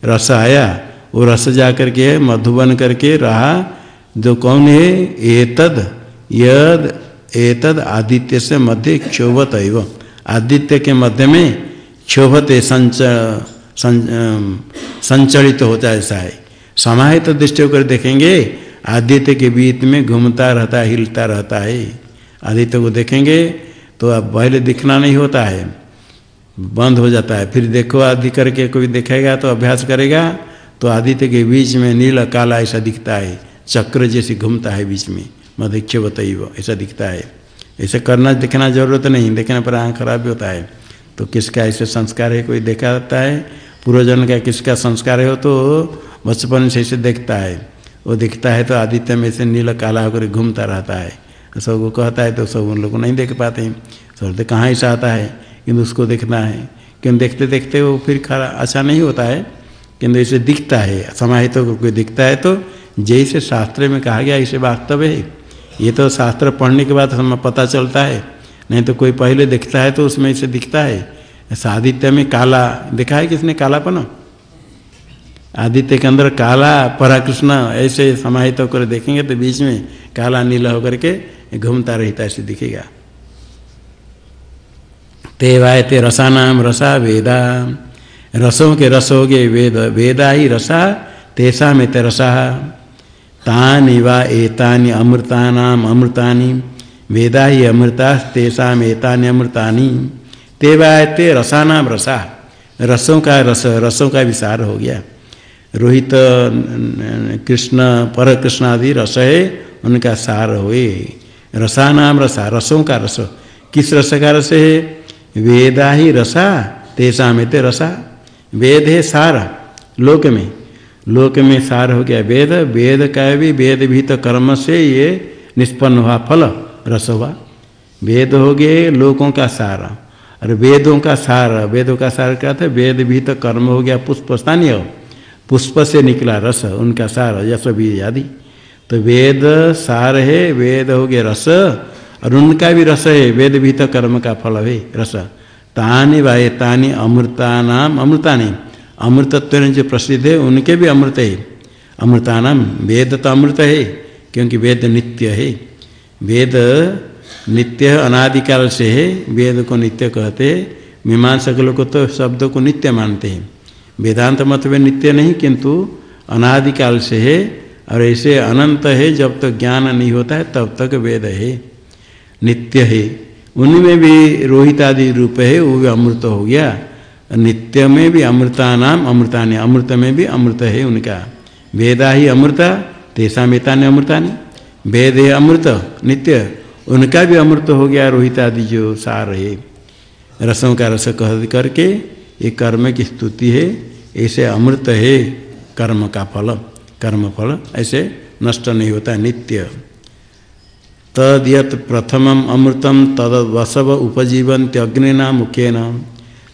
रस आया। वो रस जा करके मधुबन करके रहा। जो कौन है? एतद, यद, एतद आदित्य से मध्य क्षोभत एवं। आदित्य के मध्य में क्षोभते संच संचलित तो होता ऐसा है। समाहित तो दृष्टि होकर देखेंगे, आदित्य के बीच में घूमता रहता, हिलता रहता है। आदित्य को देखेंगे तो अब पहले दिखना नहीं होता है। बंद हो जाता है। फिर देखो आदि करके कोई देखेगा तो अभ्यास करेगा तो आदित्य के बीच में नीला काला ऐसा दिखता है। चक्र जैसे घूमता है बीच में। मधिक्ष बताइए ऐसा दिखता है। ऐसे करना, देखना ज़रूरत नहीं। देखने पर आँख खराब भी होता है। तो किसका ऐसे संस्कार है? कोई देखा जाता है? पूर्वजन का किसका संस्कार हो? तो बचपन से ऐसे देखता है। वो दिखता है तो आदित्य में से नीला काला होकर घूमता रहता है। सबको कहता है तो सब उन लोग नहीं देख पाते हैं। सब कहाँ ऐसा आता है? किंतु उसको देखना है। क्यों देखते देखते वो फिर खरा अच्छा नहीं होता है। किंतु इसे दिखता है। समाहित तो कोई दिखता है तो जैसे शास्त्र में कहा गया, इसे वास्तव है। ये तो शास्त्र पढ़ने के बाद हमें पता चलता है। नहीं तो कोई पहले दिखता है तो उसमें इसे दिखता है। सादित्य में काला, देखा है किसने कालापन? आदित्य के अंदर काला पराकृष्ण ऐसे समाहित होकर देखेंगे तो बीच में काला नीला होकर के घूमता रहता ऐसे दिखेगा। ते वाय ते रसा वेदा। रसों के रस हो गए वेद, वेदा ही रसा तेषा में ते रसा। तानि वा एतानि अमृतानाम अमृतानि। वेदा ही अमृता तेषा में एतानि अमृतानि। ते वाय ते रसानाम रसा। रसों का रस, रसों का विचार हो गया। रोहित कृष्ण पर कृष्ण आदि रस है, उनका सार हुए। रसानाम रसा, रसों का रस। किस रस का रस है? वेदा ही रसा तेषा में ते रसा। वेद है सार, लोक में। लोक में सार हो गया वेद। वेद का भी, वेद भी तो कर्म से ये निष्पन्न हुआ फल, रस हुआ। वेद हो गए लोकों का सार। और वेदों का सार, वेदों का सार क्या था? वेद भी तो कर्म हो गया पुष्प स्थानीय पुष्प से निकला रस, उनका सार यश भी आदि। तो वेद सार है, वेद हो गया रस। और उनका भी रस है, वेद भी तो कर्म का फल है, रस। तानि वाये, तानि अमृता नाम अमृता नहीं, अमृतत्व जो प्रसिद्ध है, उनके भी अमृत है। अमृता नाम वेद तो अमृत है, क्योंकि वेद नित्य है। वेद नित्य अनादिकाल से है, वेद को नित्य कहते हैं। मीमांसक लोग तो शब्द को नित्य मानते हैं। वेदांत मत में नित्य नहीं, किंतु अनादिकाल से है और ऐसे अनंत है, जब तक ज्ञान नहीं होता है, तब तक वेद है, नित्य है। उनमें भी रोहित आदि रूप है, वो भी अमृत हो गया। नित्य में भी अमृता नाम अमृता ने अमृत में भी अमृत है उनका। वेदा ही अमृता तेसा मेता ने अमृता ने वेद है अमृत, नित्य। उनका भी अमृत हो गया रोहित आदि जो सार है। रसों का रस कह करके, ये कर्म की स्तुति है, ऐसे अमृत है कर्म का फल। कर्म फल ऐसे नष्ट नहीं होता, नित्य। तद यत प्रथम अमृतम तद वसव उपजीवंत अग्निना मुखेन।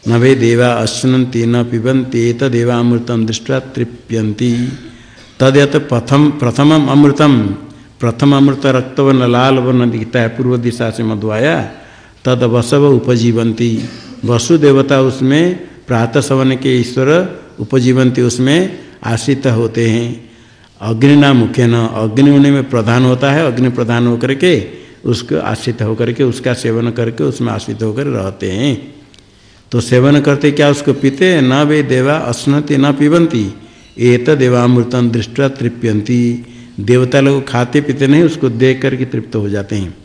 न वे देवा अश्नती न पिबंती तदेवामृतम दृष्टि तृप्यंती तदयत प्रथम प्रथम अमृतम प्रथम अमृत रक्तवर्ण लाल वर्ण दिखता है पूर्व दिशा से मधुआया तद वसव उपजीवंती वसु देवता उसमें प्रातः सवन के ईश्वर उपजीवंती उसमें आश्रित होते हैं। अग्नि ना मुख्य न, अग्नि उन्हीं में प्रधान होता है, अग्नि प्रधान होकर के उसको आश्रित होकर के, उसका सेवन करके उसमें आश्रित होकर रहते हैं। तो सेवन करते क्या उसको पीते? न वे देवा अस्नति न पीबंती एत देवामृतम दृष्टि तृप्यंती। देवता लोग खाते पीते नहीं, उसको देख करके तृप्त हो जाते हैं।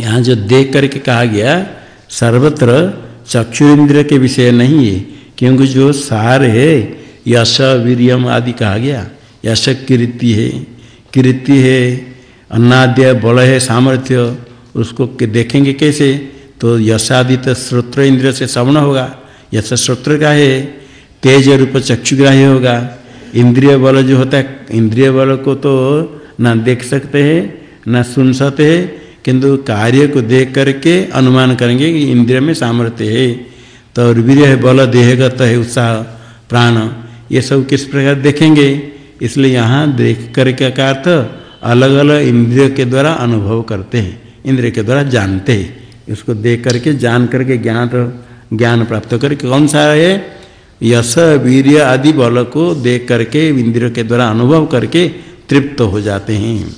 यहाँ जो देख करके कहा गया, सर्वत्र चक्षु इंद्र के विषय नहीं है। क्योंकि जो सार है, यश, वीरियम आदि कहा गया, यश कीर्ति है। कीर्ति है, अन्नाद्य बल है, सामर्थ्य, उसको देखेंगे कैसे? तो यशादित श्रोत्र इंद्रिय से श्रवण होगा। यश श्रोत्र का है, तेज रूप चक्षुग्राही होगा। इंद्रिय बल जो होता है, इंद्रिय बल को तो ना देख सकते हैं, ना सुन सकते हैं, किंतु कार्य को देख करके अनुमान करेंगे कि इंद्रिय में सामर्थ्य है। तो वीर है बल देहगत है उत्साह, प्राण, ये सब किस प्रकार देखेंगे? इसलिए यहाँ देख करके का अर्थ अलग अलग इंद्रियों के द्वारा अनुभव करते हैं, इंद्रिय के द्वारा जानते हैं। इसको देख करके जान करके ज्ञान ज्ञान प्राप्त करके कौन सा है? यश वीर आदि बल को देख करके इंद्रियों के द्वारा अनुभव करके तृप्त हो जाते हैं।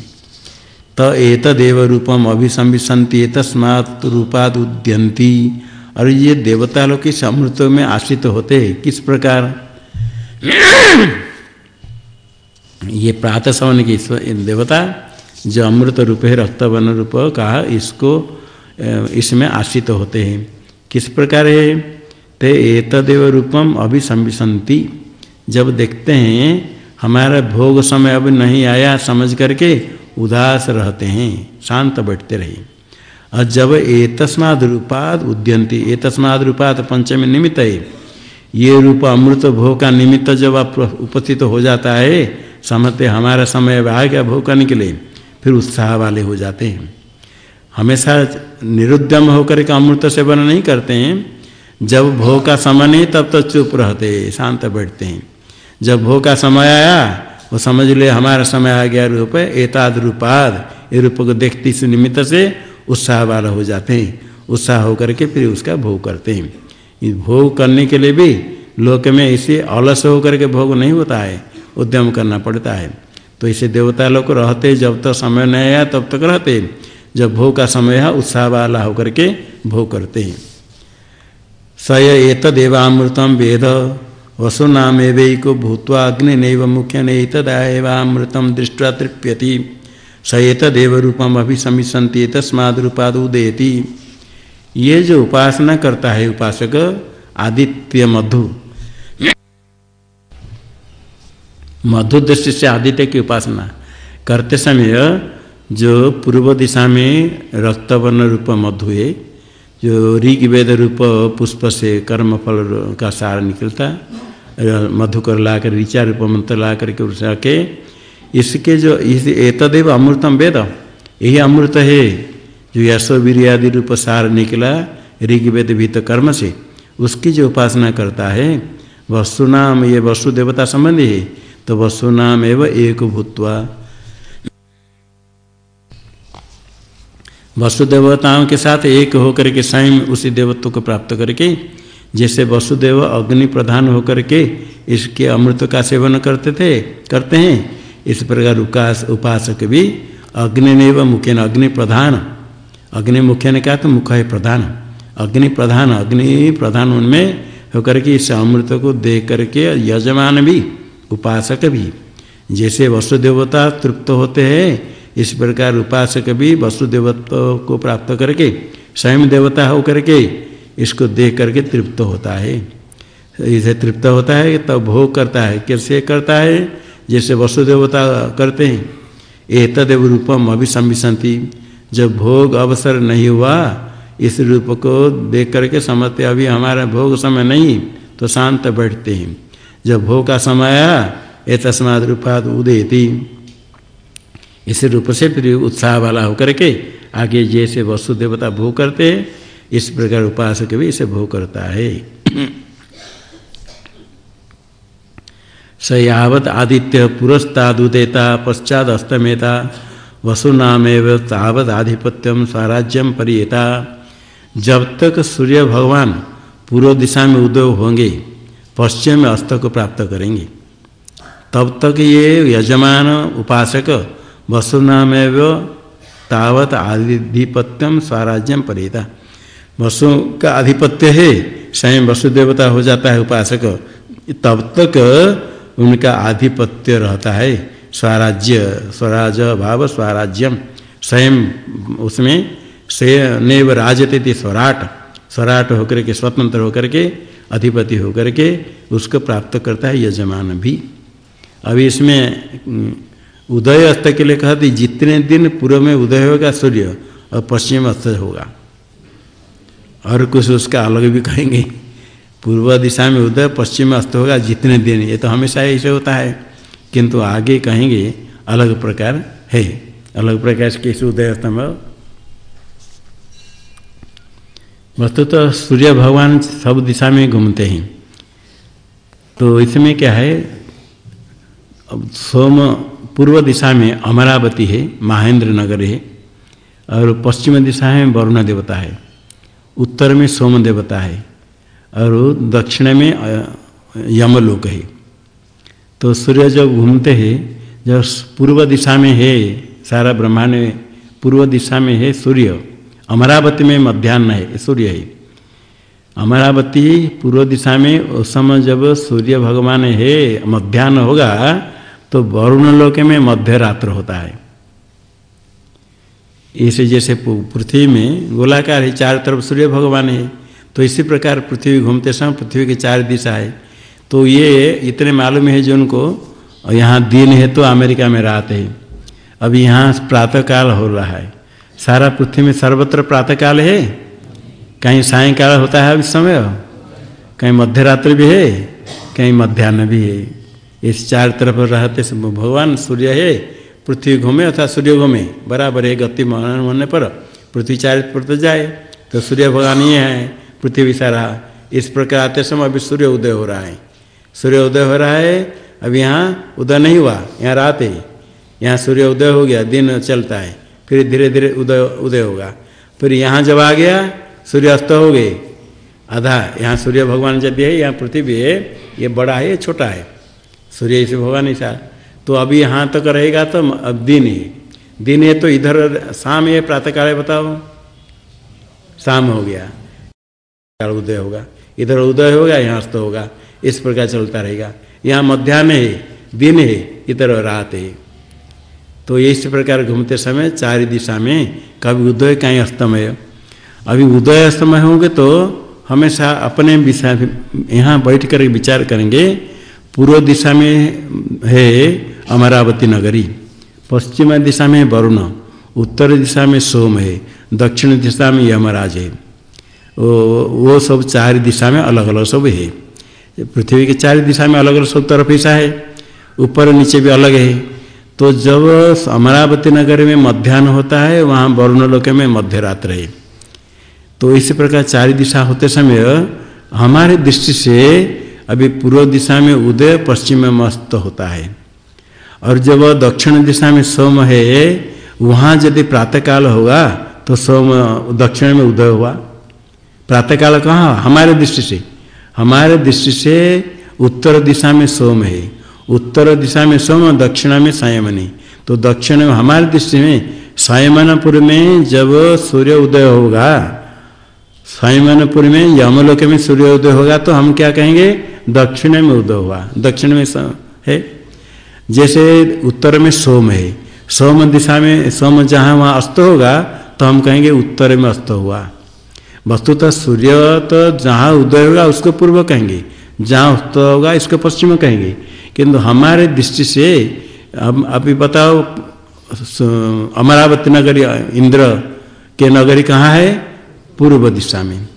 तो एतदेव रूपम अभिसंबिशंति तस्मात् रूपाद उद्यंती और ये देवता लोग किस अमृत में आश्रित होते हैं। किस प्रकार? ये प्रातः सवन की देवता जो अमृत रूप है रक्तवन रूप कहा इसको इसमें आश्रित होते हैं। किस प्रकार है? ते एतदेव रूपम अभिसंबिशंति जब देखते हैं, हमारा भोग समय अब नहीं आया समझ करके उदास रहते हैं, शांत बैठते रहे। और जब एतस्माद रूपाद उद्यंती एतस्माद रूपात पंचमी निमित्त है। ये रूप अमृत भोग का निमित्त जब आप उपस्थित हो जाता है, समझते हमारा समय आ गया भोग करने के लिए, फिर उत्साह वाले हो जाते हैं। हमेशा निरुद्यम होकर के अमृत सेवन नहीं करते हैं। जब भोग का समय नहीं, तब तक तो चुप रहते शांत बैठते हैं। जब भोग का समय आया, वो समझ ले, हमारा समय आ गया रूप, एताद रूपाद, ये रूप को देखती इस निमित्त से उत्साह वाला हो जाते हैं। उत्साह होकर के फिर उसका भोग करते हैं। भोग करने के लिए भी लोक में इसे अलस होकर के भोग नहीं होता है, उद्यम करना पड़ता है। तो इसे देवता लोग रहते जब तक तो समय नहीं आया तब तक रहते जब भोग का समय है, उत्साह वाला होकर के भोग करते हैं। स एत देवामृतम वेद वसुनामेवैको भूत्वा अग्नि नैव मुख्य नैतदामृतम दृष्टि तृप्यति। सएत देव रूपम अभिसमिशंति तस्माद रूपाद उदयति ये जो उपासना करता है उपासक, आदित्य मधु। मधु दृष्टि से आदित्य की उपासना करते समय जो पूर्व दिशा में रक्तवर्ण रूप मधु है, जो ऋग्वेद रूप पुष्प से कर्म फल का सार निकलता ला कर ऋचा रूप मंत्र ला करके उठा के इसके जो इस एतदेव अमृतम वेद, यही अमृत है, जो यशो आदि रूप सार निकला, ऋग्वेद भीत कर्म से, उसकी जो उपासना करता है वस्तुनाम ये वस्तु देवता संबंधी है तो वस्तुनाम एवं एक भूतवा वसु देवताओं के साथ एक होकर के स्वयं उसी देवत्व को प्राप्त करके, जैसे वसुदेव अग्नि प्रधान होकर के इसके अमृत का सेवन करते थे, करते हैं इस प्रकार उपास, उपासक भी अग्नि व मुख्य अग्नि प्रधान। अग्नि मुख्य ने कहा तो मुख है प्रधान। अग्नि प्रधान अग्नि प्रधान उनमें होकर के इस अमृत को देख करके यजमान भी, उपासक भी। जैसे वसुदेवता तृप्त होते हैं, इस प्रकार उपासक भी वसुदेवत्व को प्राप्त करके, स्वयं देवता होकर के इसको देख करके तृप्त होता है। इसे तृप्त होता है तब तो भोग करता है कैसे करता है? जैसे वसुदेवता करते हैं, ये तदेव रूपम अभिसंभिशंति जब भोग अवसर नहीं हुआ, इस रूप को देख करके समझते अभी हमारा भोग समय नहीं तो शांत बैठते हैं। जब भोग का समय आया, ये तस्माद रूपाद उदयती इस रूप से फिर उत्साह वाला होकर के आगे जैसे वसुदेवता भोग करते हैं, इस प्रकार उपासक भी इसे भोग करता है। स यावत आदित्य पुरस्तादुदेता पश्चात अस्तमेता वसुनामेव तावत आधिपत्यम स्वराज्यम परियता। जब तक सूर्य भगवान पूर्व दिशा में उदय होंगे, पश्चिम में अस्त को प्राप्त करेंगे। तब तक ये यजमान उपासक वसुनामेव तावत आधिपत्यम स्वराज्यम परियता। वसु का आधिपत्य है, स्वयं वसुदेवता हो जाता है उपासक। तब तक उनका आधिपत्य रहता है। स्वराज्य, स्वराज भाव स्वराज्यम। स्वयं उसमें से नैव राजते स्वराट। स्वराट होकर के, स्वतंत्र होकर के, अधिपति होकर के उसको प्राप्त करता है यजमान भी। अभी इसमें उदय अस्त के लिए कहते जितने दिन पूर्व में उदय होगा सूर्य, और पश्चिम अस्त होगा। और कुछ उसका अलग भी कहेंगे। पूर्व दिशा में उदय, पश्चिम में अस्त होगा जितने दिन। ये तो हमेशा ऐसे होता है। किंतु आगे कहेंगे, अलग प्रकार है। अलग प्रकार कैसे उदय स्तंभ वस्तु तो सूर्य भगवान सब दिशा में घूमते हैं। तो इसमें क्या है? अब सोम पूर्व दिशा में अमरावती है महेंद्र नगर है, और पश्चिम दिशा में वरुण देवता है। उत्तर में सोम देवता है। और दक्षिण में यमलोक है। तो सूर्य जब घूमते हैं, जब पूर्व दिशा में है, सारा ब्रह्मांड में, पूर्व दिशा में है सूर्य, अमरावती में मध्यान्ह है, सूर्य है। अमरावती पूर्व दिशा में, उस समय जब सूर्य भगवान है, मध्यान्ह होगा तो वरुण लोक में मध्य रात्र होता है। ऐसे जैसे पृथ्वी में गोलाकार है, चार तरफ़ सूर्य भगवान है। तो इसी प्रकार पृथ्वी घूमते समय पृथ्वी की चार दिशा है। तो ये इतने मालूम है जो उनको यहाँ दिन है तो अमेरिका में रात है। अभी यहाँ प्रातःकाल हो रहा है। सारा पृथ्वी में सर्वत्र प्रातःकाल है? कहीं सायंकाल होता है इस समय? कहीं मध्य रात्रि भी है? कहीं मध्यान्ह भी है। इस चार तरफ़ रहते भगवान सूर्य है, पृथ्वी घूमे अथवा सूर्य घूमे, बराबर है गति मन होने पर। पृथ्वी चार पर जाए तो सूर्य भगवान ये है। पृथ्वी सारा। इस प्रकार आते समय अभी सूर्य उदय हो रहा है। सूर्य उदय हो रहा है, अब यहाँ उदय नहीं हुआ, यहाँ रात है। यहाँ सूर्य उदय हो गया, दिन चलता है, फिर धीरे धीरे उदय उदय होगा। फिर यहाँ जब आ गया, सूर्य अस्त हो गए। आधा, यहाँ सूर्य भगवान जब है, यहाँ पृथ्वी है, ये बड़ा है, ये छोटा है। सूर्य इसे भगवान ही ऐसा तो अभी यहाँ तक तो रहेगा तो अब दिन है। दिन है तो इधर शाम है, प्रातःकाल बताओ। शाम हो गया। उदय होगा। इधर उदय होगा, यहाँ अस्त होगा। इस प्रकार चलता रहेगा। यहाँ मध्यान्ह है, दिन है, इधर रात है। तो इस प्रकार घूमते समय चार दिशा में कभी उदय कहीं अस्तमय। अभी उदय अस्तमय होंगे तो हमेशा अपने विषय यहाँ बैठ कर विचार करेंगे, पूर्व दिशा में है अमरावती नगरी, पश्चिम दिशा में वरुण, उत्तर दिशा में सोम है, दक्षिण दिशा में यमराज है। वो सब चार दिशा में अलग अलग सब है। पृथ्वी के चार दिशा में अलग अलग सब तरफ़ ऐसा है, ऊपर नीचे भी अलग है। तो जब अमरावती नगर में मध्यान्ह होता है, वहाँ वरुण लोक में मध्य रात्र है। तो इसी प्रकार चार दिशा होते समय हमारे दृष्टि से अभी पूर्व दिशा में उदय, पश्चिम में मस्त होता है। और जब दक्षिण दिशा में सोम है, वहाँ यदि प्रातःकाल होगा तो सोम दक्षिण में उदय हुआ। प्रातःकाल कहाँ? हमारे दृष्टि से। हमारे दृष्टि से उत्तर दिशा में सोम है। उत्तर दिशा में सोम दक्षिणा में संयमनी। तो दक्षिण में हमारे दृष्टि में संयमनपुर में जब सूर्य उदय होगा, संयमनपुर में यमलोक में सूर्य उदय होगा तो हम क्या कहेंगे? दक्षिण में उदय हुआ। दक्षिण में है। जैसे उत्तर में सोम है। सोम दिशा में, सोम जहाँ वहाँ अस्त होगा तो हम कहेंगे उत्तर में अस्त हुआ। वस्तुतः सूर्य तो जहाँ उदय होगा, उसको पूर्व कहेंगे। जहाँ अस्त होगा, इसको पश्चिम कहेंगे। किंतु हमारे दृष्टि से, हम अभी बताओ अमरावती नगरी इंद्र के नगरी कहाँ है? पूर्व दिशा में।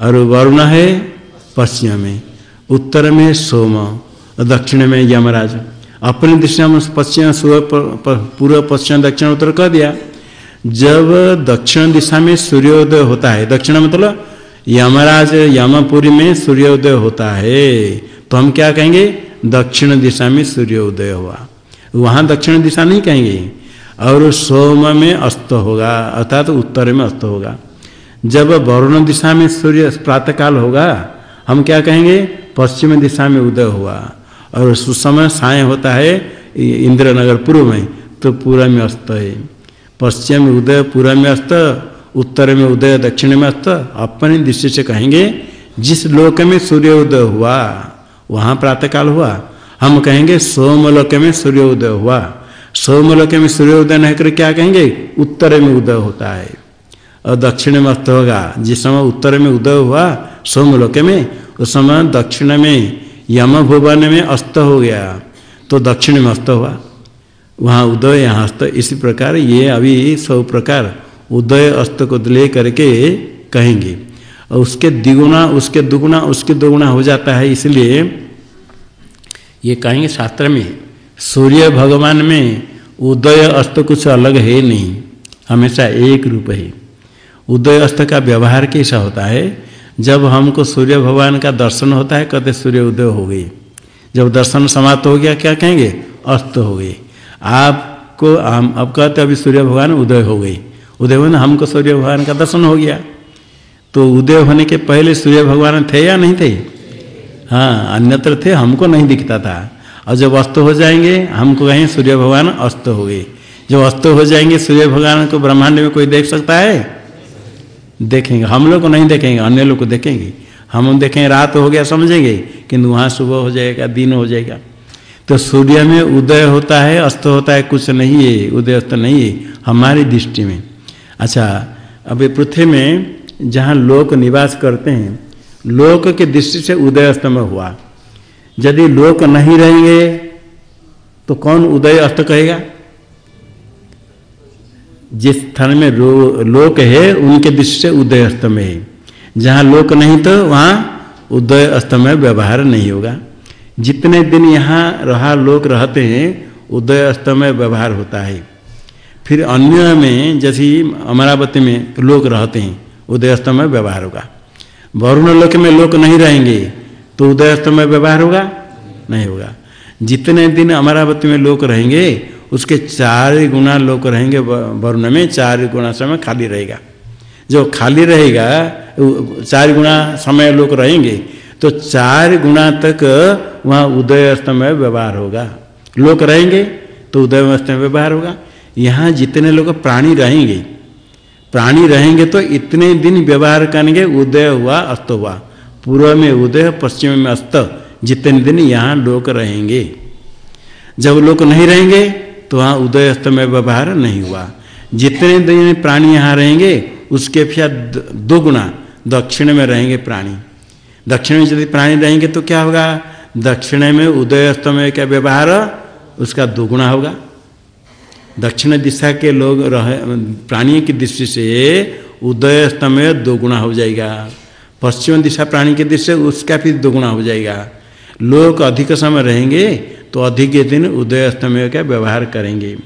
और वरुण है पश्चिम में। उत्तर में सोम और दक्षिण में यमराज। अपनी दिशा में पश्चिम पूर्व, पश्चिम, दक्षिण, उत्तर कह दिया। जब दक्षिण दिशा में सूर्योदय होता है, दक्षिण मतलब यमराज यमपुरी में सूर्योदय होता है तो हम क्या कहेंगे? दक्षिण दिशा में सूर्योदय हुआ। वहाँ दक्षिण दिशा नहीं कहेंगे, और सोम में अस्त होगा, अर्थात तो उत्तर में अस्त होगा। जब वरुण दिशा में सूर्य प्रातःकाल होगा, हम क्या कहेंगे? पश्चिम दिशा में उदय हुआ, और सुसमय साय होता है इंद्रनगर पूर्व में तो पूर्व में अस्त है। पश्चिम में उदय पूर्व में अस्त उत्तर में उदय दक्षिण में अस्त, अपनी दृष्टि से कहेंगे, जिस लोक में सूर्य उदय हुआ, वहाँ प्रातःकाल हुआ, हम कहेंगे सोमलोक में सूर्य उदय हुआ। सोमलोक में सूर्य उदय नहीं कर क्या कहेंगे? उत्तर में उदय होता है। और दक्षिण में अस्त होगा, जिस समय उत्तर में उदय हुआ सोमलोक में उस समय दक्षिण में यम भुवन में अस्त हो गया तो दक्षिण में अस्त हुआ। वहाँ उदय यहाँ अस्त, इसी प्रकार ये अभी सब प्रकार उदय अस्त को ले करके कहेंगे। और उसके द्विगुणा, उसके दुगुना उसके दोगुना हो जाता है, इसलिए ये कहेंगे शास्त्र में, सूर्य भगवान में उदय अस्त कुछ अलग है नहीं, हमेशा एक रूप है। उदय अस्त का व्यवहार कैसा होता है? जब हमको सूर्य भगवान का दर्शन होता है, कहते सूर्य उदय हो गई। जब दर्शन समाप्त हो गया, क्या कहेंगे? अस्त हो गई। आपको हम, अब कहते अभी सूर्य भगवान उदय हो गई। उदय होने, हमको सूर्य भगवान का दर्शन हो गया। तो उदय होने के पहले सूर्य भगवान थे या नहीं थे? हाँ अन्यत्र थे, हमको नहीं दिखता था। और जब अस्त हो जाएँगे, हमको कहें सूर्य भगवान अस्त हो गए। जब अस्त हो जाएँगे सूर्य भगवान को ब्रह्मांड में कोई देख सकता है? देखेंगे। हम लोग को नहीं देखेंगे, अन्य लोग को देखेंगे। हम देखेंगे रात हो गया, समझेंगे, किंतु वहाँ सुबह हो जाएगा, दिन हो जाएगा। तो सूर्य में उदय होता है, अस्त होता है, कुछ नहीं है, उदय अस्त नहीं है, हमारी दृष्टि में। अच्छा अभी पृथ्वी में जहाँ लोक निवास करते हैं, लोक की दृष्टि से उदय अस्त में हुआ। यदि लोक नहीं रहेंगे तो कौन उदय अस्त कहेगा? जिस स्थान में लोक है, उनके दृष्टि से उदय अस्त में है। जहाँ लोक नहीं तो वहाँ उदय अस्त में व्यवहार नहीं होगा। जितने दिन यहाँ रहा लोग रहते हैं उदय अस्त में व्यवहार होता है। फिर अन्य में, जैसे अमरावती में लोग रहते हैं उदय अस्त में व्यवहार होगा। वरुण लोक में लोग नहीं रहेंगे तो उदय अस्त में व्यवहार होगा? नहीं होगा। जितने दिन अमरावती में लोग रहेंगे, उसके चार गुना लोग रहेंगे वरुण में, चार गुना समय खाली रहेगा। जो खाली रहेगा चार गुना समय लोग रहेंगे तो चार गुणा तक वहाँ उदय अस्त में व्यवहार होगा। लोग रहेंगे तो उदय अस्त में व्यवहार होगा। यहाँ जितने लोग प्राणी रहेंगे प्राणी रहेंगे तो इतने दिन व्यवहार करेंगे, उदय हुआ, अस्त हुआ। पूर्व में उदय, पश्चिम में अस्त, जितने दिन यहाँ लोग रहेंगे। जब लोग नहीं रहेंगे तो वहाँ उदय अस्त में व्यवहार नहीं हुआ। जितने दिन प्राणी यहाँ रहेंगे, उसके अपेक्षा दो गुना दक्षिण में रहेंगे प्राणी। दक्षिण में यदि प्राणी रहेंगे तो क्या होगा? दक्षिण में उदय अस्त में क्या व्यवहार, उसका दोगुना होगा। दक्षिण दिशा के लोग रह प्राणी की दृष्टि से उदय अस्त में दोगुना हो जाएगा। पश्चिम दिशा प्राणी की दृष्टि से उसका फिर दोगुना हो जाएगा। लोग अधिक समय रहेंगे तो अधिक दिन उदय अस्तमय का व्यवहार करेंगे।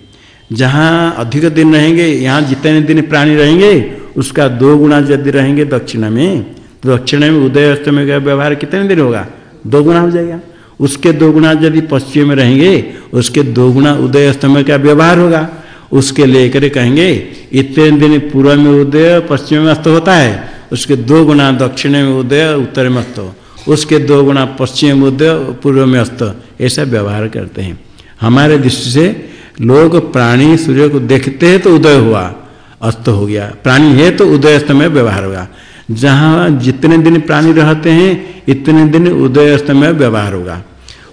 जहाँ अधिक दिन रहेंगे, यहाँ जितने दिन प्राणी रहेंगे, उसका दो गुणा यदि रहेंगे दक्षिण में दक्षिण में उदय अस्तमय का व्यवहार कितने दिन होगा? दो गुना हो जाएगा। उसके दो गुना यदि पश्चिम में रहेंगे, उसके दो गुना उदय अस्तमय का व्यवहार होगा? उसके लेकर कहेंगे, इतने दिन पूर्व में उदय, पश्चिम में अस्त होता है। उसके दो गुना दक्षिण में उदय, उत्तर में अस्त। उसके दो गुना पश्चिम उदय, पूर्व में अस्त। ऐसा व्यवहार करते हैं। हमारे दृष्टि से लोग प्राणी सूर्य को देखते हैं तो उदय हुआ, अस्त हो गया। प्राणी है तो उदय अस्त में व्यवहार होगा। जहाँ जितने दिन प्राणी रहते हैं, इतने दिन उदय में व्यवहार होगा।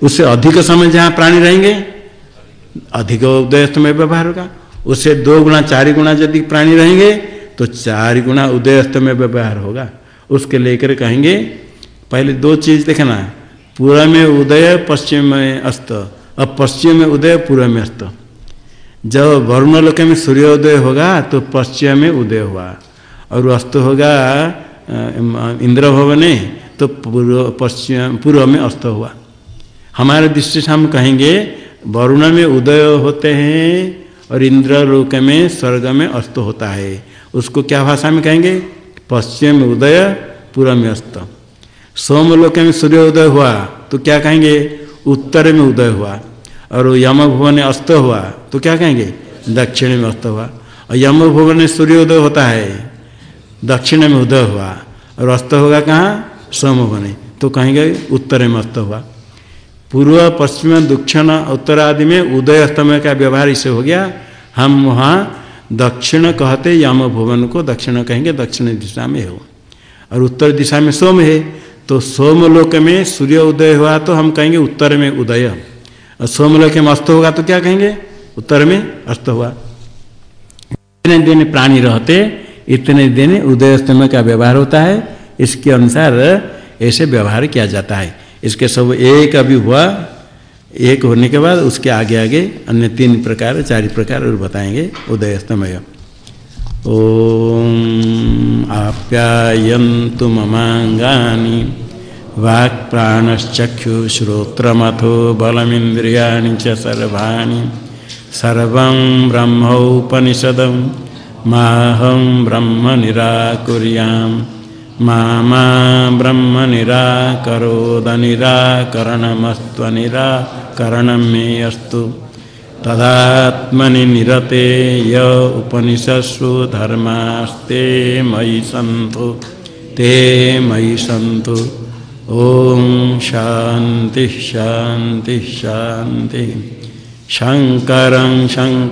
उससे अधिक समय जहाँ प्राणी रहेंगे, अधिक उदय में व्यवहार होगा। उससे दो गुणा चार गुणा यदि प्राणी रहेंगे तो चार गुणा उदय में व्यवहार होगा। उसके लेकर कहेंगे, पहले दो चीज़ देखना पूर्व में उदय, पश्चिम में अस्त। अब पश्चिम में उदय, पूर्व में अस्त। जब वरुण लोक में सूर्योदय होगा तो पश्चिम में उदय हुआ और अस्त होगा इंद्र भवने तो पूर्व, पश्चिम, पूर्व में अस्त हुआ। हमारे दृष्टि से हम कहेंगे, वरुण में उदय होते हैं और इंद्र लोक में, स्वर्ग में अस्त होता है। उसको क्या भाषा में कहेंगे? पश्चिम में उदय, पूर्व में अस्त। सोमलोक में सूर्योदय हुआ तो क्या कहेंगे? उत्तर में उदय हुआ। और यम भुवन अस्त हुआ तो क्या कहेंगे? दक्षिण में अस्त हुआ। और यम भुवन सूर्योदय होता है दक्षिण में उदय हुआ। और अस्त होगा कहाँ? सोम भुवन तो कहेंगे उत्तर में अस्त हुआ। पूर्व, पश्चिम, दक्षिण, उत्तर आदि में उदय अस्तमय का व्यवहार इसे हो गया? हम वहाँ दक्षिण कहते यम भुवन को दक्षिण कहेंगे, दक्षिण दिशा में हो। और उत्तर दिशा में सोम है। तो सोमलोक में सूर्य उदय हुआ तो हम कहेंगे उत्तर में उदय। और सोमलोक में अस्त होगा तो क्या कहेंगे? उत्तर में अस्त हुआ। इतने दिन प्राणी रहते इतने दिन उदय अस्तमय का व्यवहार होता है, इसके अनुसार ऐसे व्यवहार किया जाता है। इसके सब एक अभी हुआ, एक होने के बाद उसके आगे आगे अन्य तीन प्रकार, चार प्रकार और बताएँगे उदय अस्तमय ॐ आप्यायन्तु ममाङ्गानि वाक्प्राणश्चक्षुश्रोत्रमथो बलमिन्द्रियाणि च सर्वाणि, सर्वं ब्रह्मोपनिषदं माहं ब्रह्म निराकुर्यां मा ब्रह्म निराकरोदनिराकरणमस्त्वनिराकरणं मे अस्तु तदात्मनि निरते य उपनिषत्सु धर्मास्ते मयि सन्तु। ते मयि सन्तु। ॐ शान्तिः शान्तिः शान्तिः। शङ्करं शङ्क